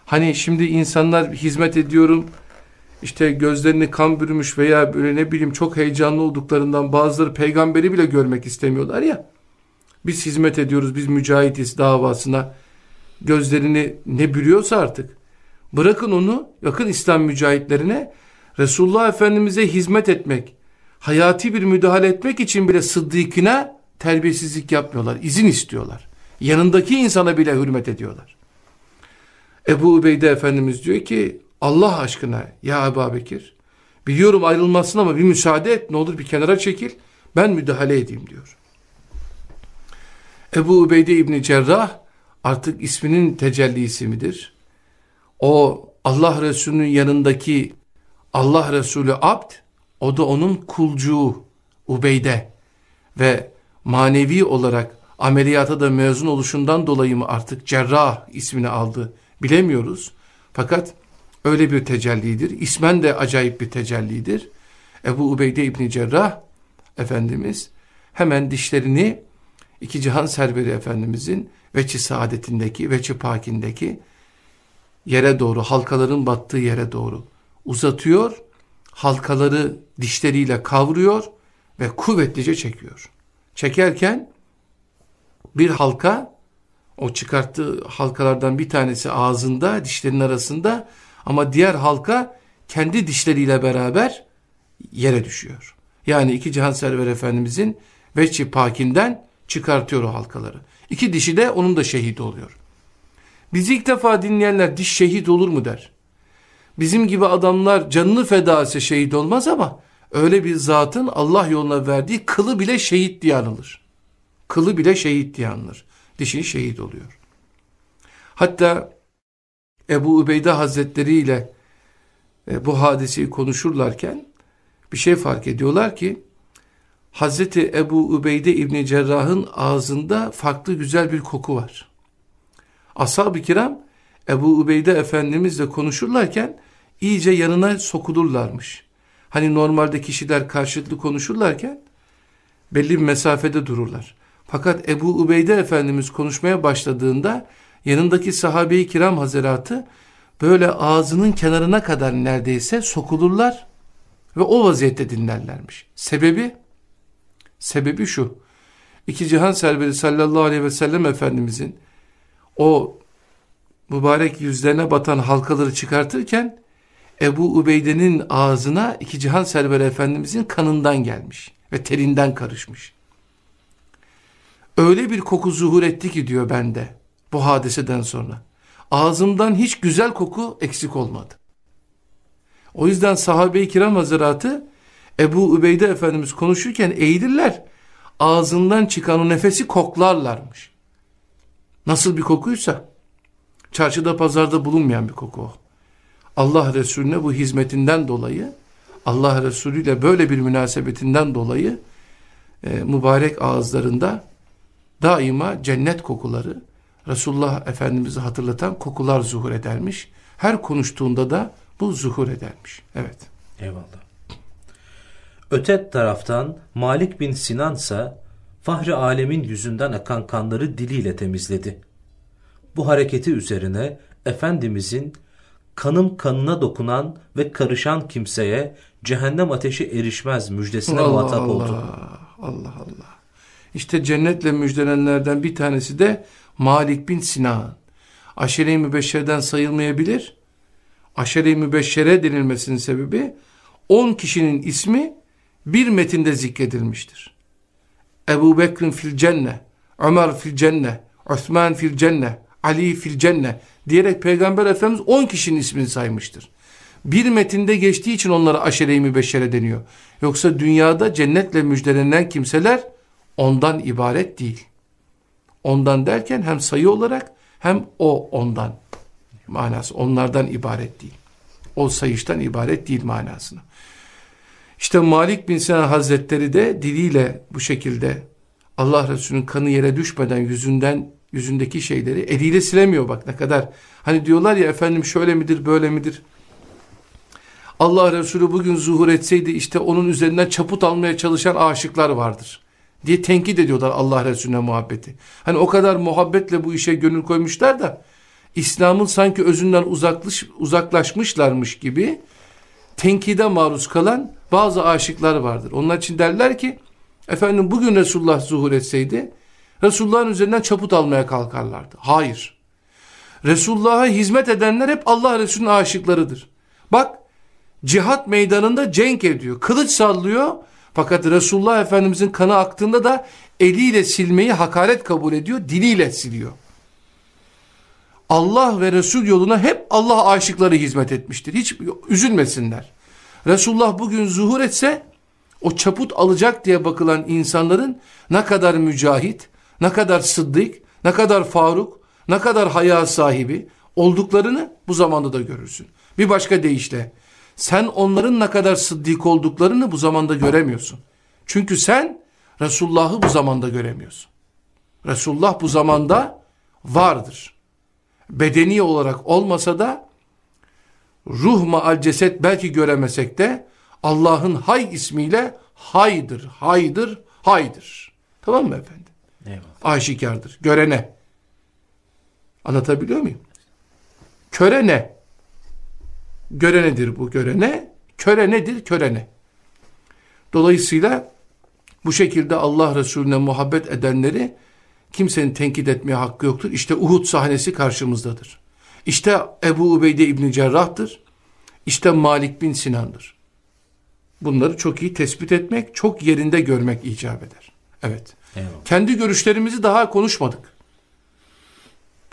hani şimdi insanlar hizmet ediyorum işte gözlerini kan bürümüş veya böyle ne bileyim çok heyecanlı olduklarından bazıları peygamberi bile görmek istemiyorlar ya. Biz hizmet ediyoruz, biz mücahitiz davasına. Gözlerini ne bürüyorsa artık. Bırakın onu, yakın İslam mücahitlerine Resulullah Efendimiz'e hizmet etmek, hayati bir müdahale etmek için bile sıddıkine terbiyesizlik yapmıyorlar, izin istiyorlar. Yanındaki insana bile hürmet ediyorlar. Ebu Ubeyde Efendimiz diyor ki Allah aşkına ya Ebu Bekir biliyorum ayrılmasın ama bir müsaade et ne olur bir kenara çekil ben müdahale edeyim diyor. Ebu Ubeyde İbni Cerrah artık isminin tecellisi midir? O Allah Resulü'nün yanındaki Allah Resulü abd o da onun kulcuğu Ubeyde ve manevi olarak ameliyata da mezun oluşundan dolayı mı artık cerrah ismini aldı bilemiyoruz. Fakat öyle bir tecellidir. İsmen de acayip bir tecellidir. Ebu Ubeyde İbni Cerrah Efendimiz hemen dişlerini iki cihan serveri Efendimizin veçi saadetindeki, veçi pakindeki yere doğru, halkaların battığı yere doğru uzatıyor, halkaları dişleriyle kavruyor ve kuvvetlice çekiyor. Çekerken bir halka, o çıkarttığı halkalardan bir tanesi ağzında, dişlerin arasında ama diğer halka kendi dişleriyle beraber yere düşüyor. Yani iki cihan server efendimizin veçi pakinden çıkartıyor o halkaları. İki dişi de onun da şehit oluyor. Bizi ilk defa dinleyenler diş şehit olur mu der. Bizim gibi adamlar canını feda etse şehit olmaz ama öyle bir zatın Allah yoluna verdiği kılı bile şehit diye anılır. Kılı bile şehit diye anılır. Dişi şehit oluyor. Hatta Ebu Ubeyde Hazretleri ile e, bu hadiseyi konuşurlarken bir şey fark ediyorlar ki Hazreti Ebu Ubeyde İbni Cerrah'ın ağzında farklı güzel bir koku var. Ashab-ı kiram Ebu Ubeyde Efendimizle konuşurlarken iyice yanına sokulurlarmış. Hani normalde kişiler karşılıklı konuşurlarken belli bir mesafede dururlar. Fakat Ebu Ubeyde Efendimiz konuşmaya başladığında yanındaki sahabe-i kiram hazeratı böyle ağzının kenarına kadar neredeyse sokulurlar ve o vaziyette dinlerlermiş. Sebebi? Sebebi şu. İki cihan serveri sallallahu aleyhi ve sellem Efendimizin o mübarek yüzlerine batan halkaları çıkartırken Ebu Ubeyde'nin ağzına iki cihan serveri efendimizin kanından gelmiş ve terinden karışmış. Öyle bir koku zuhur etti ki diyor bende bu hadiseden sonra. Ağzımdan hiç güzel koku eksik olmadı. O yüzden sahabe-i kiram hazıratı Ebu Ubeyde Efendimiz konuşurken eğilirler. Ağzından çıkan o nefesi koklarlarmış. Nasıl bir kokuysa çarşıda pazarda bulunmayan bir koku o. Allah Resulüne bu hizmetinden dolayı Allah Resulü ile böyle bir münasebetinden dolayı e, mübarek ağızlarında daima cennet kokuları Resulullah Efendimiz'i hatırlatan kokular zuhur edermiş. Her konuştuğunda da bu zuhur edermiş. Evet. Eyvallah. Öte taraftan Malik bin Sinan ise Fahri Alemin yüzünden akan kanları diliyle temizledi. Bu hareketi üzerine Efendimizin kanım kanına dokunan ve karışan kimseye cehennem ateşi erişmez müjdesine Allah muhatap Allah, oldu. Allah Allah. İşte cennetle müjdelenenlerden bir tanesi de Malik bin Sinan. Aşere-i Mübeşşer'den sayılmayabilir. Aşere-i Mübeşşer'e denilmesinin sebebi 10 kişinin ismi bir metinde zikredilmiştir. Ebu Bekir'in fil cenne, Ömer fil cenne, Osman fil cenne, Ali fil cenne diyerek Peygamber Efendimiz 10 kişinin ismini saymıştır. Bir metinde geçtiği için onlara aşere-i deniyor. Yoksa dünyada cennetle müjdelenen kimseler ondan ibaret değil. Ondan derken hem sayı olarak hem o ondan manası onlardan ibaret değil. O sayıştan ibaret değil manasını. İşte Malik bin Sinan Hazretleri de diliyle bu şekilde Allah Resulü'nün kanı yere düşmeden yüzünden yüzündeki şeyleri eliyle silemiyor bak ne kadar. Hani diyorlar ya efendim şöyle midir böyle midir? Allah Resulü bugün zuhur etseydi işte onun üzerinden çaput almaya çalışan aşıklar vardır. Diye tenkit ediyorlar Allah Resulüne muhabbeti. Hani o kadar muhabbetle bu işe gönül koymuşlar da İslam'ın sanki özünden uzaklaş, uzaklaşmışlarmış gibi tenkide maruz kalan bazı aşıklar vardır. Onlar için derler ki efendim bugün Resulullah zuhur etseydi Resulullah'ın üzerinden çaput almaya kalkarlardı. Hayır. Resulullah'a hizmet edenler hep Allah Resulü'nün aşıklarıdır. Bak cihat meydanında cenk ediyor. Kılıç sallıyor. Fakat Resulullah Efendimizin kanı aktığında da eliyle silmeyi hakaret kabul ediyor. Diliyle siliyor. Allah ve Resul yoluna hep Allah aşıkları hizmet etmiştir. Hiç üzülmesinler. Resulullah bugün zuhur etse o çaput alacak diye bakılan insanların ne kadar mücahit, ne kadar sıddık, ne kadar faruk, ne kadar haya sahibi olduklarını bu zamanda da görürsün. Bir başka deyişle sen onların ne kadar sıddık olduklarını bu zamanda göremiyorsun. Çünkü sen Resulullah'ı bu zamanda göremiyorsun. Resulullah bu zamanda vardır. Bedeni olarak olmasa da ruh maal ceset belki göremesek de Allah'ın hay ismiyle haydır, haydır, haydır. Tamam mı efendim? Eyvallah. Aşikardır. Görene. Anlatabiliyor muyum? Köre ne? Görenedir bu görene. Köre nedir? Körene. Dolayısıyla bu şekilde Allah Resulüne muhabbet edenleri kimsenin tenkit etmeye hakkı yoktur. İşte Uhud sahnesi karşımızdadır. İşte Ebu Ubeyde İbni Cerrah'tır. İşte Malik bin Sinan'dır. Bunları çok iyi tespit etmek, çok yerinde görmek icap eder. Evet. Eyvallah. Kendi görüşlerimizi daha konuşmadık.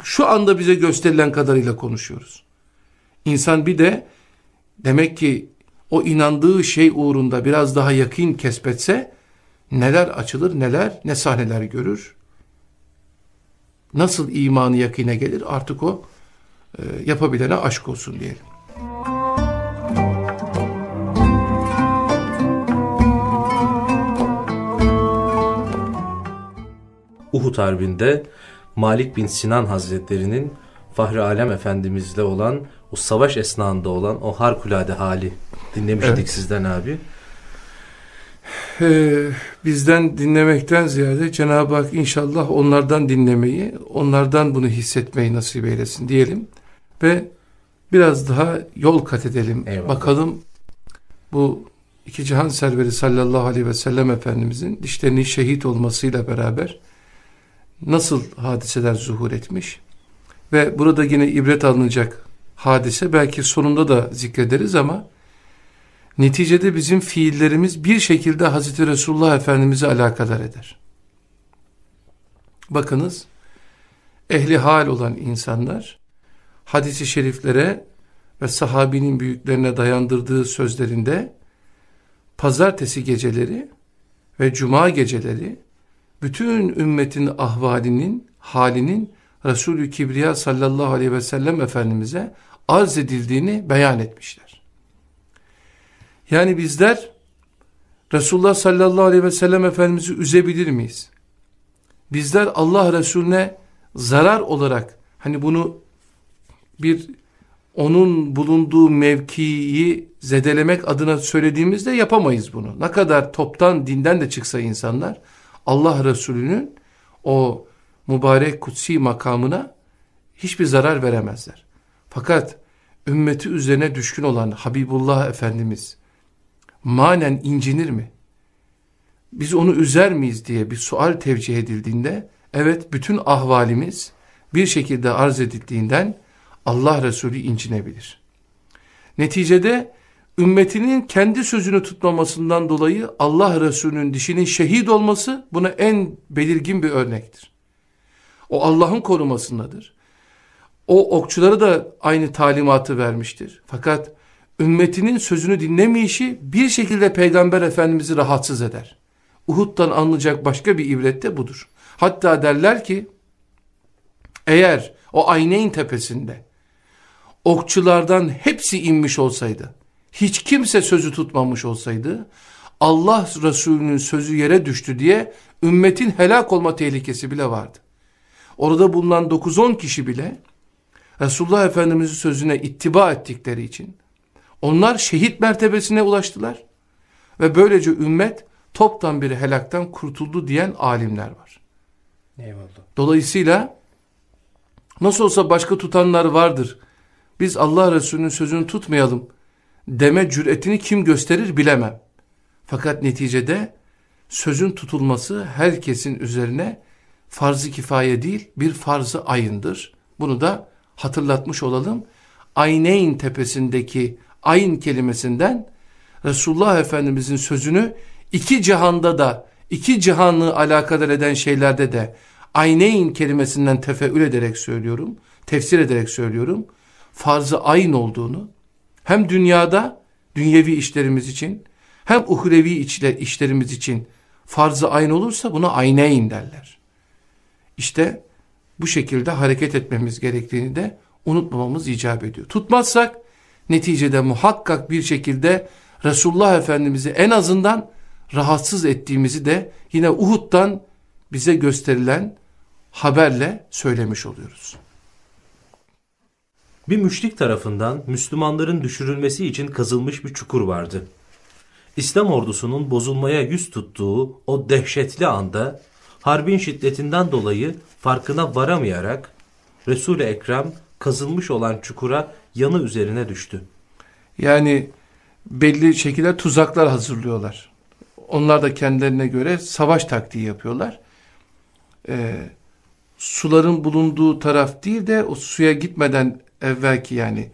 Şu anda bize gösterilen kadarıyla konuşuyoruz. İnsan bir de demek ki o inandığı şey uğrunda biraz daha yakın kesbetse neler açılır neler ne sahneler görür. Nasıl imanı yakine gelir artık o e, yapabilene aşk olsun diyelim. Uhud Harbi'nde Malik bin Sinan Hazretleri'nin Fahri Alem Efendimizle olan o savaş esnasında olan o harikulade hali dinlemiştik evet. sizden abi. Ee, bizden dinlemekten ziyade Cenab-ı Hak inşallah onlardan dinlemeyi, onlardan bunu hissetmeyi nasip eylesin diyelim. Ve biraz daha yol kat edelim. Eyvallah. Bakalım bu iki cihan serveri sallallahu aleyhi ve sellem Efendimizin dişlerinin şehit olmasıyla beraber nasıl hadiseler zuhur etmiş ve burada yine ibret alınacak hadise belki sonunda da zikrederiz ama neticede bizim fiillerimiz bir şekilde Hazreti Resulullah Efendimiz'e alakadar eder. Bakınız ehli hal olan insanlar hadisi şeriflere ve sahabinin büyüklerine dayandırdığı sözlerinde pazartesi geceleri ve cuma geceleri bütün ümmetin ahvalinin, halinin Resulü Kibriya sallallahu aleyhi ve sellem Efendimiz'e arz edildiğini beyan etmişler. Yani bizler Resulullah sallallahu aleyhi ve sellem Efendimiz'i üzebilir miyiz? Bizler Allah Resulüne zarar olarak hani bunu bir onun bulunduğu mevkiyi zedelemek adına söylediğimizde yapamayız bunu. Ne kadar toptan dinden de çıksa insanlar Allah Resulü'nün o mübarek kutsi makamına hiçbir zarar veremezler. Fakat ümmeti üzerine düşkün olan Habibullah Efendimiz manen incinir mi? Biz onu üzer miyiz diye bir sual tevcih edildiğinde evet bütün ahvalimiz bir şekilde arz edildiğinden Allah Resulü incinebilir. Neticede ümmetinin kendi sözünü tutmamasından dolayı Allah Resulü'nün dişinin şehit olması buna en belirgin bir örnektir. O Allah'ın korumasındadır. O okçuları da aynı talimatı vermiştir. Fakat ümmetinin sözünü dinlemeyişi bir şekilde Peygamber Efendimiz'i rahatsız eder. Uhud'dan anlayacak başka bir ibret de budur. Hatta derler ki eğer o Ayneyn tepesinde okçulardan hepsi inmiş olsaydı, hiç kimse sözü tutmamış olsaydı, Allah Resulü'nün sözü yere düştü diye ümmetin helak olma tehlikesi bile vardı. Orada bulunan 9-10 kişi bile Resulullah Efendimiz'in sözüne ittiba ettikleri için onlar şehit mertebesine ulaştılar ve böylece ümmet toptan bir helaktan kurtuldu diyen alimler var. Eyvallah. Dolayısıyla nasıl olsa başka tutanlar vardır. Biz Allah Resulü'nün sözünü tutmayalım deme cüretini kim gösterir bilemem. Fakat neticede sözün tutulması herkesin üzerine farz-ı kifaye değil bir farz-ı ayındır. Bunu da hatırlatmış olalım. Ayneyn tepesindeki ayn kelimesinden Resulullah Efendimizin sözünü iki cihanda da iki cihanı alakadar eden şeylerde de ayneyn kelimesinden tefeül ederek söylüyorum, tefsir ederek söylüyorum. Farz-ı ayn olduğunu hem dünyada dünyevi işlerimiz için hem uhrevi işlerimiz için farz-ı ayn olursa buna ayneyn derler. İşte bu şekilde hareket etmemiz gerektiğini de unutmamamız icap ediyor. Tutmazsak neticede muhakkak bir şekilde Resulullah Efendimiz'i en azından rahatsız ettiğimizi de yine Uhud'dan bize gösterilen haberle söylemiş oluyoruz. Bir müşrik tarafından Müslümanların düşürülmesi için kazılmış bir çukur vardı. İslam ordusunun bozulmaya yüz tuttuğu o dehşetli anda harbin şiddetinden dolayı farkına varamayarak Resul-i Ekrem kazılmış olan çukura yanı üzerine düştü. Yani belli şekilde tuzaklar hazırlıyorlar. Onlar da kendilerine göre savaş taktiği yapıyorlar. Ee, suların bulunduğu taraf değil de o suya gitmeden evvelki yani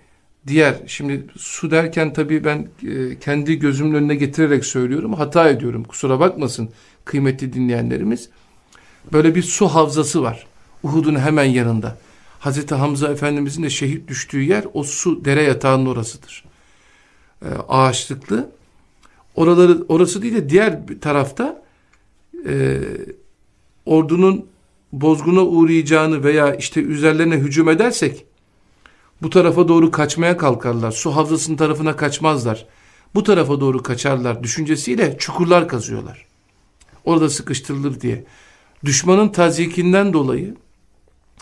diğer şimdi su derken tabii ben e, kendi gözümün önüne getirerek söylüyorum hata ediyorum kusura bakmasın kıymetli dinleyenlerimiz böyle bir su havzası var Uhud'un hemen yanında Hazreti Hamza Efendimizin de şehit düştüğü yer o su dere yatağının orasıdır e, ağaçlıklı oraları orası değil de diğer tarafta e, ordunun bozguna uğrayacağını veya işte üzerlerine hücum edersek bu tarafa doğru kaçmaya kalkarlar. Su havzasının tarafına kaçmazlar. Bu tarafa doğru kaçarlar düşüncesiyle çukurlar kazıyorlar. Orada sıkıştırılır diye. Düşmanın tazikinden dolayı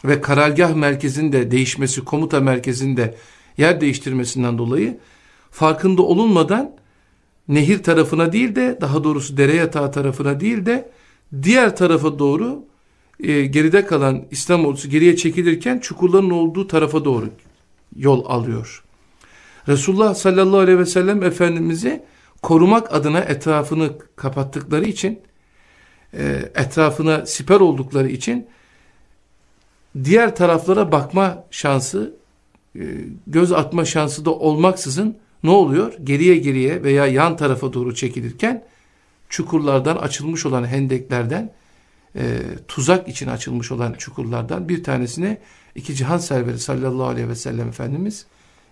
ve karargah merkezinde değişmesi, komuta merkezinde yer değiştirmesinden dolayı farkında olunmadan nehir tarafına değil de daha doğrusu dere yatağı tarafına değil de diğer tarafa doğru e, geride kalan İslam ordusu geriye çekilirken çukurların olduğu tarafa doğru yol alıyor. Resulullah sallallahu aleyhi ve sellem Efendimiz'i korumak adına etrafını kapattıkları için, e, etrafına siper oldukları için diğer taraflara bakma şansı göz atma şansı da olmaksızın ne oluyor? Geriye geriye veya yan tarafa doğru çekilirken çukurlardan açılmış olan hendeklerden e, tuzak için açılmış olan çukurlardan bir tanesine iki cihan serveri sallallahu aleyhi ve sellem Efendimiz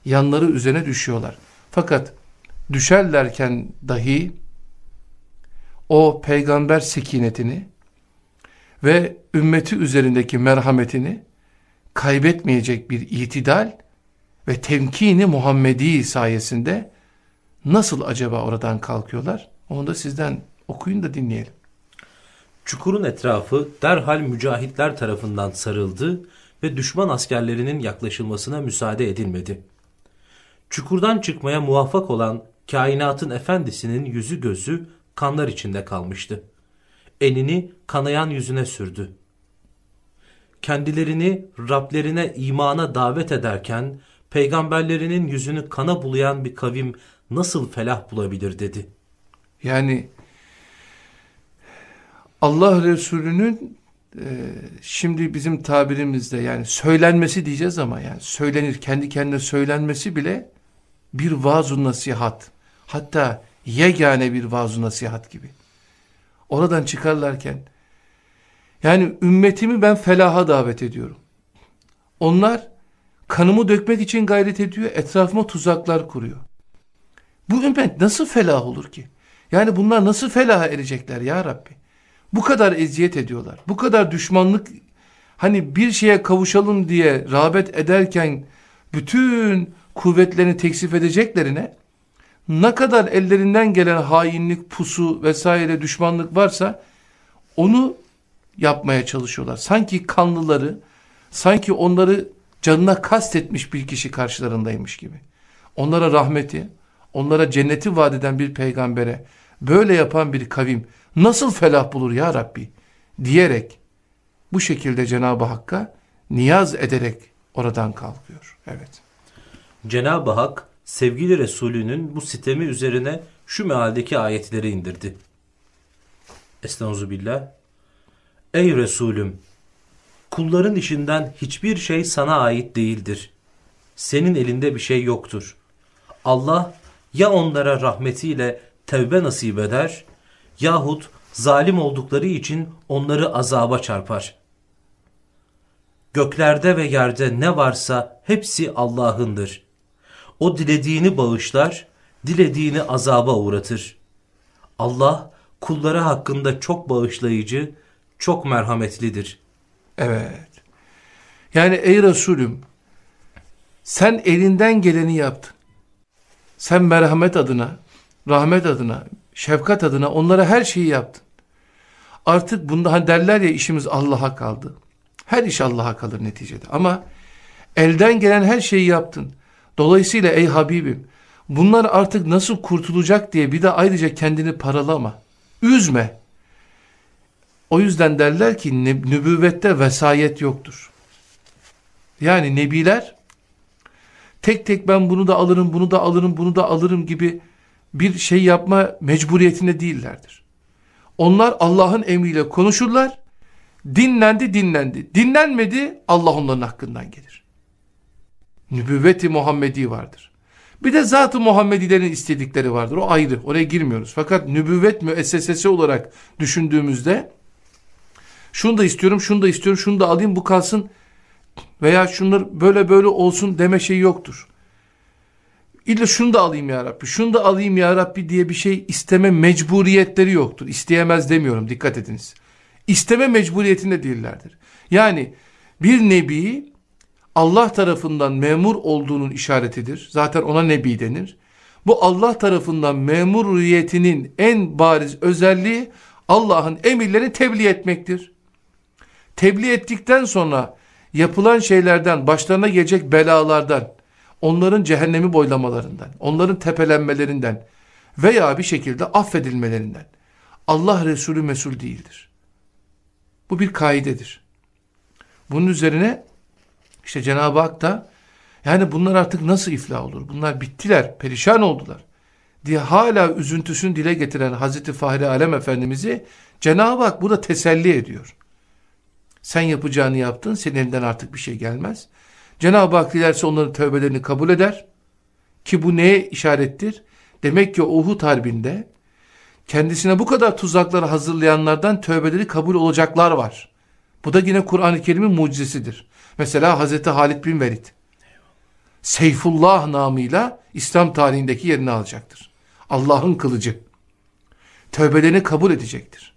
yanları üzerine düşüyorlar. Fakat düşerlerken dahi o peygamber sekinetini ve ümmeti üzerindeki merhametini kaybetmeyecek bir itidal ve temkini Muhammedi sayesinde nasıl acaba oradan kalkıyorlar? Onu da sizden okuyun da dinleyelim. Çukurun etrafı derhal mücahitler tarafından sarıldı ve düşman askerlerinin yaklaşılmasına müsaade edilmedi. Çukurdan çıkmaya muvaffak olan kainatın efendisinin yüzü gözü kanlar içinde kalmıştı. Elini kanayan yüzüne sürdü. Kendilerini Rablerine imana davet ederken peygamberlerinin yüzünü kana bulayan bir kavim nasıl felah bulabilir dedi. Yani Allah Resulü'nün e, şimdi bizim tabirimizde yani söylenmesi diyeceğiz ama yani söylenir kendi kendine söylenmesi bile bir vaaz nasihat. Hatta yegane bir vaaz nasihat gibi. Oradan çıkarlarken yani ümmetimi ben felaha davet ediyorum. Onlar kanımı dökmek için gayret ediyor, etrafıma tuzaklar kuruyor. Bu ümmet nasıl felah olur ki? Yani bunlar nasıl felaha erecekler ya Rabbi? Bu kadar eziyet ediyorlar. Bu kadar düşmanlık hani bir şeye kavuşalım diye rağbet ederken bütün kuvvetlerini teksif edeceklerine ne kadar ellerinden gelen hainlik, pusu vesaire düşmanlık varsa onu yapmaya çalışıyorlar. Sanki kanlıları, sanki onları canına kastetmiş bir kişi karşılarındaymış gibi. Onlara rahmeti, onlara cenneti vaat eden bir peygambere böyle yapan bir kavim nasıl felah bulur ya Rabbi diyerek bu şekilde Cenab-ı Hakk'a niyaz ederek oradan kalkıyor. Evet. Cenab-ı Hak sevgili Resulünün bu sitemi üzerine şu mealdeki ayetleri indirdi. Estağfirullah. Ey Resulüm! Kulların işinden hiçbir şey sana ait değildir. Senin elinde bir şey yoktur. Allah ya onlara rahmetiyle tevbe nasip eder yahut zalim oldukları için onları azaba çarpar. Göklerde ve yerde ne varsa hepsi Allah'ındır. O dilediğini bağışlar, dilediğini azaba uğratır. Allah kulları hakkında çok bağışlayıcı, çok merhametlidir. Evet. Yani ey Resulüm sen elinden geleni yaptın. Sen merhamet adına, rahmet adına, şefkat adına onlara her şeyi yaptın. Artık bunda hani derler ya işimiz Allah'a kaldı. Her iş Allah'a kalır neticede. Ama elden gelen her şeyi yaptın. Dolayısıyla ey Habibim bunlar artık nasıl kurtulacak diye bir de ayrıca kendini paralama. Üzme. O yüzden derler ki nübüvvette vesayet yoktur. Yani nebiler tek tek ben bunu da alırım, bunu da alırım, bunu da alırım gibi bir şey yapma mecburiyetinde değillerdir. Onlar Allah'ın emriyle konuşurlar. Dinlendi dinlendi. Dinlenmedi Allah onların hakkından gelir. Nübüvveti Muhammedi vardır. Bir de zat-ı Muhammedilerin istedikleri vardır. O ayrı. Oraya girmiyoruz. Fakat nübüvvet müessesesi olarak düşündüğümüzde şunu da istiyorum, şunu da istiyorum, şunu da alayım bu kalsın veya şunlar böyle böyle olsun deme şey yoktur. İlla şunu da alayım ya Rabbi, şunu da alayım ya Rabbi diye bir şey isteme mecburiyetleri yoktur. İsteyemez demiyorum dikkat ediniz. İsteme mecburiyetinde değillerdir. Yani bir nebi Allah tarafından memur olduğunun işaretidir. Zaten ona nebi denir. Bu Allah tarafından memuriyetinin en bariz özelliği Allah'ın emirlerini tebliğ etmektir. Tebliğ ettikten sonra yapılan şeylerden, başlarına gelecek belalardan, onların cehennemi boylamalarından, onların tepelenmelerinden veya bir şekilde affedilmelerinden Allah Resulü mesul değildir. Bu bir kaidedir. Bunun üzerine işte Cenab-ı Hak da yani bunlar artık nasıl iflah olur? Bunlar bittiler, perişan oldular diye hala üzüntüsünü dile getiren Hazreti Fahri Alem Efendimiz'i Cenab-ı Hak burada teselli ediyor. Sen yapacağını yaptın, senin elinden artık bir şey gelmez. Cenab-ı Hak dilerse onların tövbelerini kabul eder. Ki bu neye işarettir? Demek ki Uhud Harbi'nde kendisine bu kadar tuzakları hazırlayanlardan tövbeleri kabul olacaklar var. Bu da yine Kur'an-ı Kerim'in mucizesidir. Mesela Hazreti Halid bin Velid. Seyfullah namıyla İslam tarihindeki yerini alacaktır. Allah'ın kılıcı. Tövbelerini kabul edecektir.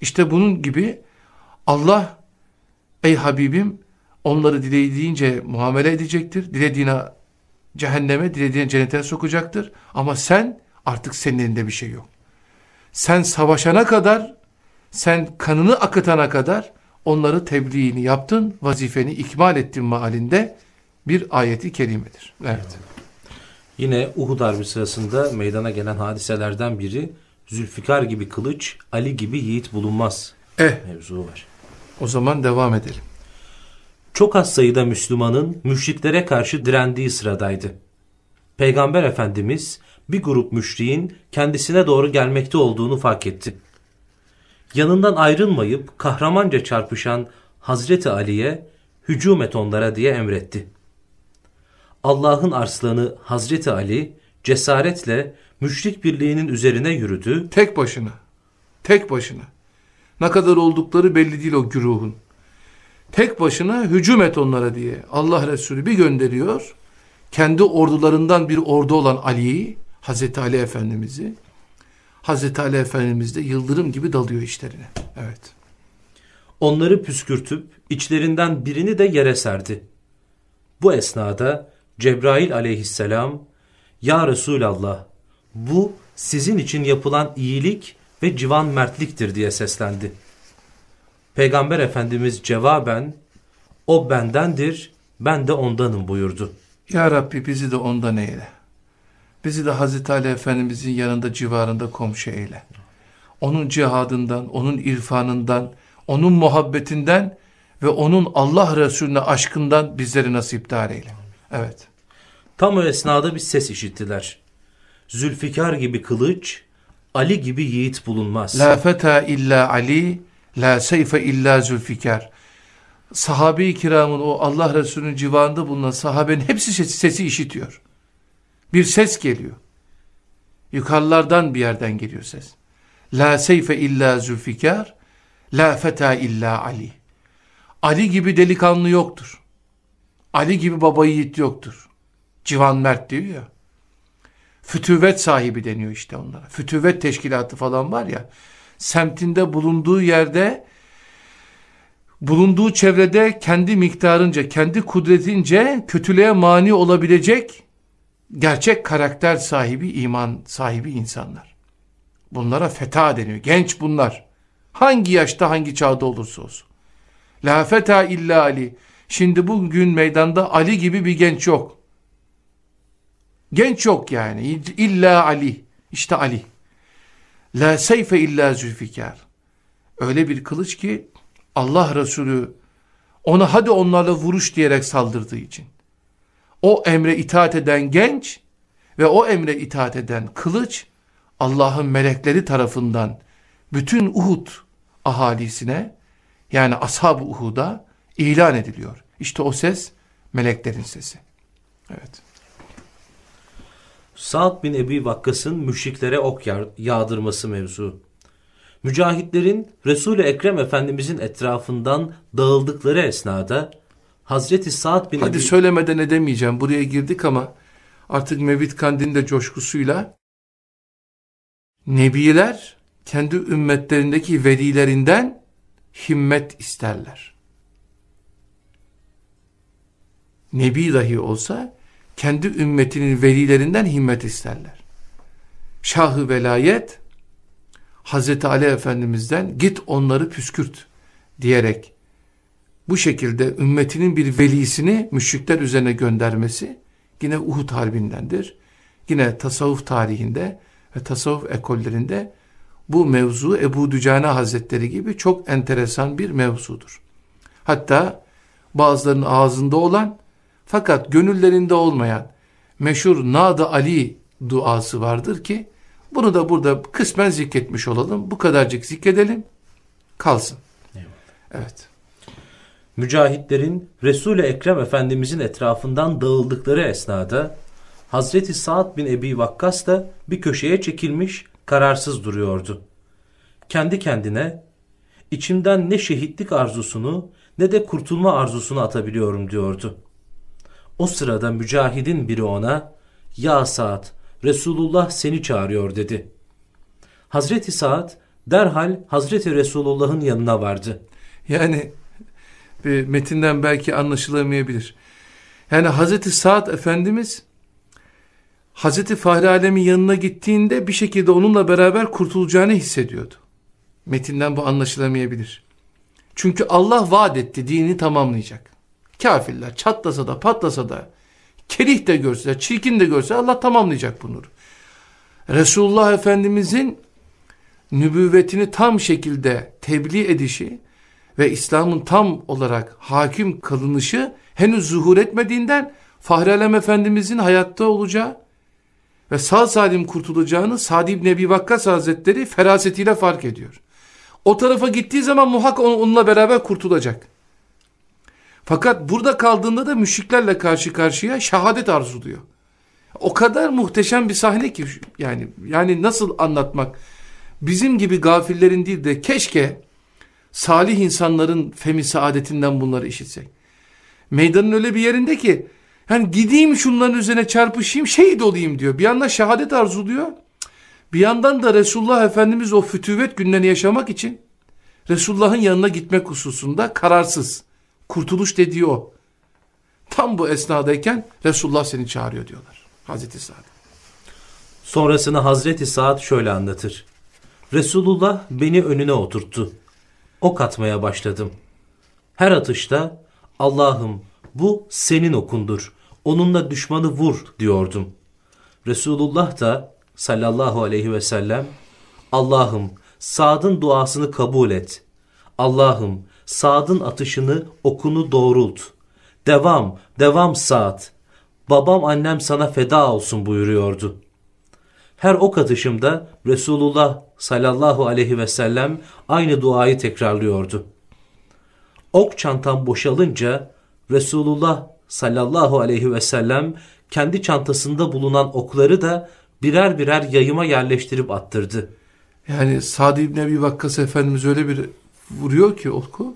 İşte bunun gibi Allah ey Habibim onları dilediğince muamele edecektir. Dilediğine cehenneme, dilediğine cennete sokacaktır. Ama sen artık senin elinde bir şey yok. Sen savaşana kadar, sen kanını akıtana kadar onları tebliğini yaptın, vazifeni ikmal ettin mealinde bir ayeti kerimedir. Evet. Yine Uhud Harbi sırasında meydana gelen hadiselerden biri Zülfikar gibi kılıç, Ali gibi yiğit bulunmaz eh, mevzu var. O zaman devam edelim. Çok az sayıda Müslümanın müşriklere karşı direndiği sıradaydı. Peygamber Efendimiz bir grup müşriğin kendisine doğru gelmekte olduğunu fark etti. Yanından ayrılmayıp kahramanca çarpışan Hazreti Ali'ye hücum et onlara diye emretti. Allah'ın arslanı Hazreti Ali cesaretle müşrik birliğinin üzerine yürüdü. Tek başına. Tek başına. Ne kadar oldukları belli değil o güruhun. Tek başına hücum et onlara diye Allah Resulü bir gönderiyor. Kendi ordularından bir ordu olan Ali'yi, Hazreti Ali Efendimiz'i, Hazreti Ali Efendimiz de yıldırım gibi dalıyor işlerine. Evet. Onları püskürtüp içlerinden birini de yere serdi. Bu esnada Cebrail aleyhisselam, Ya Resulallah, bu sizin için yapılan iyilik ve civan mertliktir diye seslendi. Peygamber Efendimiz cevaben, o bendendir, ben de ondanım buyurdu. Ya Rabbi bizi de ondan eyle. Bizi de Hazreti Ali Efendimizin yanında civarında komşu eyle. Onun cihadından, onun irfanından, onun muhabbetinden ve onun Allah Resulüne aşkından bizleri nasipdar eyle. Evet. Tam o esnada bir ses işittiler. Zülfikar gibi kılıç, Ali gibi yiğit bulunmaz. La feta illa Ali, la seyfe illa Zülfikar. Sahabe-i kiramın o Allah Resulü'nün civarında bulunan sahabenin hepsi sesi, sesi işitiyor. Bir ses geliyor. Yukarılardan bir yerden geliyor ses. La seyfe illa Zülfikar, la feta illa Ali. Ali gibi delikanlı yoktur. Ali gibi baba yiğit yoktur. Civan Mert diyor ya. Fütüvet sahibi deniyor işte onlara. Fütüvet teşkilatı falan var ya. Semtinde bulunduğu yerde bulunduğu çevrede kendi miktarınca, kendi kudretince kötülüğe mani olabilecek gerçek karakter sahibi, iman sahibi insanlar. Bunlara feta deniyor. Genç bunlar. Hangi yaşta, hangi çağda olursa olsun. La feta illa Ali. Şimdi bugün meydanda Ali gibi bir genç yok. Genç yok yani. İlla Ali. İşte Ali. La seyfe illa zülfikar. Öyle bir kılıç ki Allah Resulü ona hadi onlarla vuruş diyerek saldırdığı için. O emre itaat eden genç ve o emre itaat eden kılıç Allah'ın melekleri tarafından bütün Uhud ahalisine yani ashab-ı Uhud'a ilan ediliyor. İşte o ses meleklerin sesi. Evet. Sa'd bin Ebi Vakkas'ın müşriklere ok yağdırması mevzu. Mücahitlerin Resul-i Ekrem Efendimizin etrafından dağıldıkları esnada Hazreti Sa'd bin Hadi Ebi... söylemeden edemeyeceğim. Buraya girdik ama artık Mevlid Kandil'in de coşkusuyla Nebiler kendi ümmetlerindeki velilerinden himmet isterler. Nebi dahi olsa kendi ümmetinin velilerinden himmet isterler. Şahı velayet Hazreti Ali Efendimiz'den git onları püskürt diyerek bu şekilde ümmetinin bir velisini müşrikler üzerine göndermesi yine Uhud Harbi'ndendir. Yine tasavvuf tarihinde ve tasavvuf ekollerinde bu mevzu Ebu Dücane Hazretleri gibi çok enteresan bir mevzudur. Hatta bazılarının ağzında olan fakat gönüllerinde olmayan meşhur Nadı Ali duası vardır ki bunu da burada kısmen zikretmiş olalım. Bu kadarcık zikredelim kalsın. Evet. Mücahitlerin Resul-i Ekrem Efendimizin etrafından dağıldıkları esnada Hazreti Sa'd bin Ebi Vakkas da bir köşeye çekilmiş kararsız duruyordu. Kendi kendine içimden ne şehitlik arzusunu ne de kurtulma arzusunu atabiliyorum diyordu. O sırada mücahidin biri ona ya Sa'd Resulullah seni çağırıyor dedi. Hazreti Sa'd derhal Hazreti Resulullah'ın yanına vardı. Yani bir metinden belki anlaşılamayabilir. Yani Hazreti Sa'd Efendimiz Hazreti Fahri Alem'in yanına gittiğinde bir şekilde onunla beraber kurtulacağını hissediyordu. Metinden bu anlaşılamayabilir. Çünkü Allah vaat etti dini tamamlayacak. Kafirler çatlasa da patlasa da kerih de görse, çirkin de görse Allah tamamlayacak bunu. Resulullah Efendimizin nübüvvetini tam şekilde tebliğ edişi ve İslam'ın tam olarak hakim kılınışı henüz zuhur etmediğinden Fahri Alem Efendimizin hayatta olacağı ve sağ salim kurtulacağını Sadi İbni Ebi Vakkas Hazretleri ferasetiyle fark ediyor. O tarafa gittiği zaman muhakkak onunla beraber kurtulacak. Fakat burada kaldığında da müşriklerle karşı karşıya şehadet arzuluyor. O kadar muhteşem bir sahne ki yani yani nasıl anlatmak bizim gibi gafillerin değil de keşke salih insanların femi saadetinden bunları işitsek. Meydanın öyle bir yerinde ki yani gideyim şunların üzerine çarpışayım şehit olayım diyor. Bir yandan şehadet arzuluyor. Bir yandan da Resulullah Efendimiz o fütüvet günlerini yaşamak için Resulullah'ın yanına gitmek hususunda kararsız. Kurtuluş dediği o. Tam bu esnadayken Resulullah seni çağırıyor diyorlar. Hazreti Sa'd. Sonrasını Hazreti Sa'd şöyle anlatır. Resulullah beni önüne oturttu. Ok atmaya başladım. Her atışta Allah'ım bu senin okundur. Onunla düşmanı vur diyordum. Resulullah da sallallahu aleyhi ve sellem Allah'ım Sad'ın duasını kabul et. Allah'ım Sad'ın atışını okunu doğrult. Devam, devam Sa'd. Babam annem sana feda olsun buyuruyordu. Her ok atışımda Resulullah sallallahu aleyhi ve sellem aynı duayı tekrarlıyordu. Ok çantam boşalınca Resulullah sallallahu aleyhi ve sellem kendi çantasında bulunan okları da birer birer yayıma yerleştirip attırdı. Yani Sadi İbni Ebi Vakkas Efendimiz öyle bir vuruyor ki oku.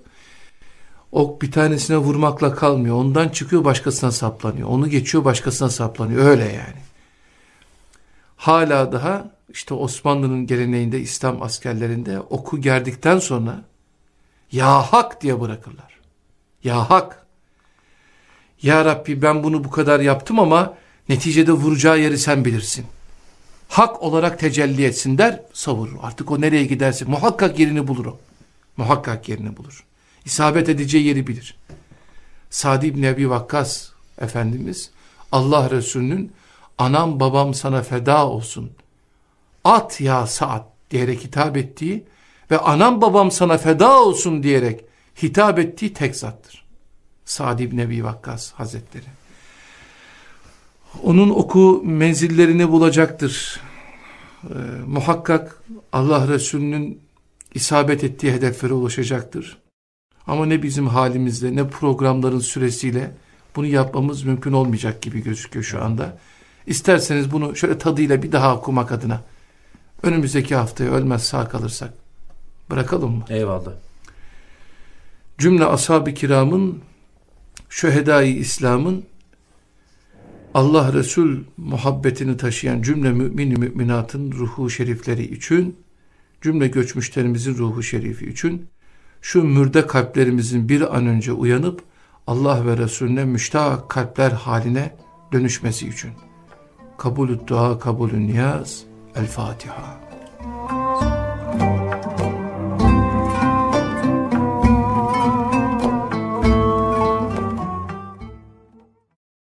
Ok bir tanesine vurmakla kalmıyor. Ondan çıkıyor başkasına saplanıyor. Onu geçiyor başkasına saplanıyor. Öyle yani. Hala daha işte Osmanlı'nın geleneğinde İslam askerlerinde oku gerdikten sonra ya hak diye bırakırlar. Ya hak. Ya Rabbi ben bunu bu kadar yaptım ama neticede vuracağı yeri sen bilirsin. Hak olarak tecelli etsin der savurur. Artık o nereye giderse muhakkak yerini bulur o. Muhakkak yerini bulur. İsabet edeceği yeri bilir. Sadi İbni Ebi Vakkas Efendimiz Allah Resulü'nün anam babam sana feda olsun. At ya Sa'd diyerek hitap ettiği ve anam babam sana feda olsun diyerek hitap ettiği tek zattır. Sa'd ibn Ebi Vakkas Hazretleri. Onun oku menzillerini bulacaktır. Ee, muhakkak Allah Resulü'nün isabet ettiği hedeflere ulaşacaktır. Ama ne bizim halimizle ne programların süresiyle bunu yapmamız mümkün olmayacak gibi gözüküyor şu anda. İsterseniz bunu şöyle tadıyla bir daha okumak adına önümüzdeki haftaya ölmez sağ kalırsak bırakalım mı? Eyvallah. Cümle ashab-ı kiramın şühedai İslam'ın Allah Resul muhabbetini taşıyan cümle mümin müminatın ruhu şerifleri için, cümle göçmüşlerimizin ruhu şerifi için, şu mürde kalplerimizin bir an önce uyanıp Allah ve Resulüne müştah kalpler haline dönüşmesi için. Kabulü dua, kabulü niyaz. El Fatiha.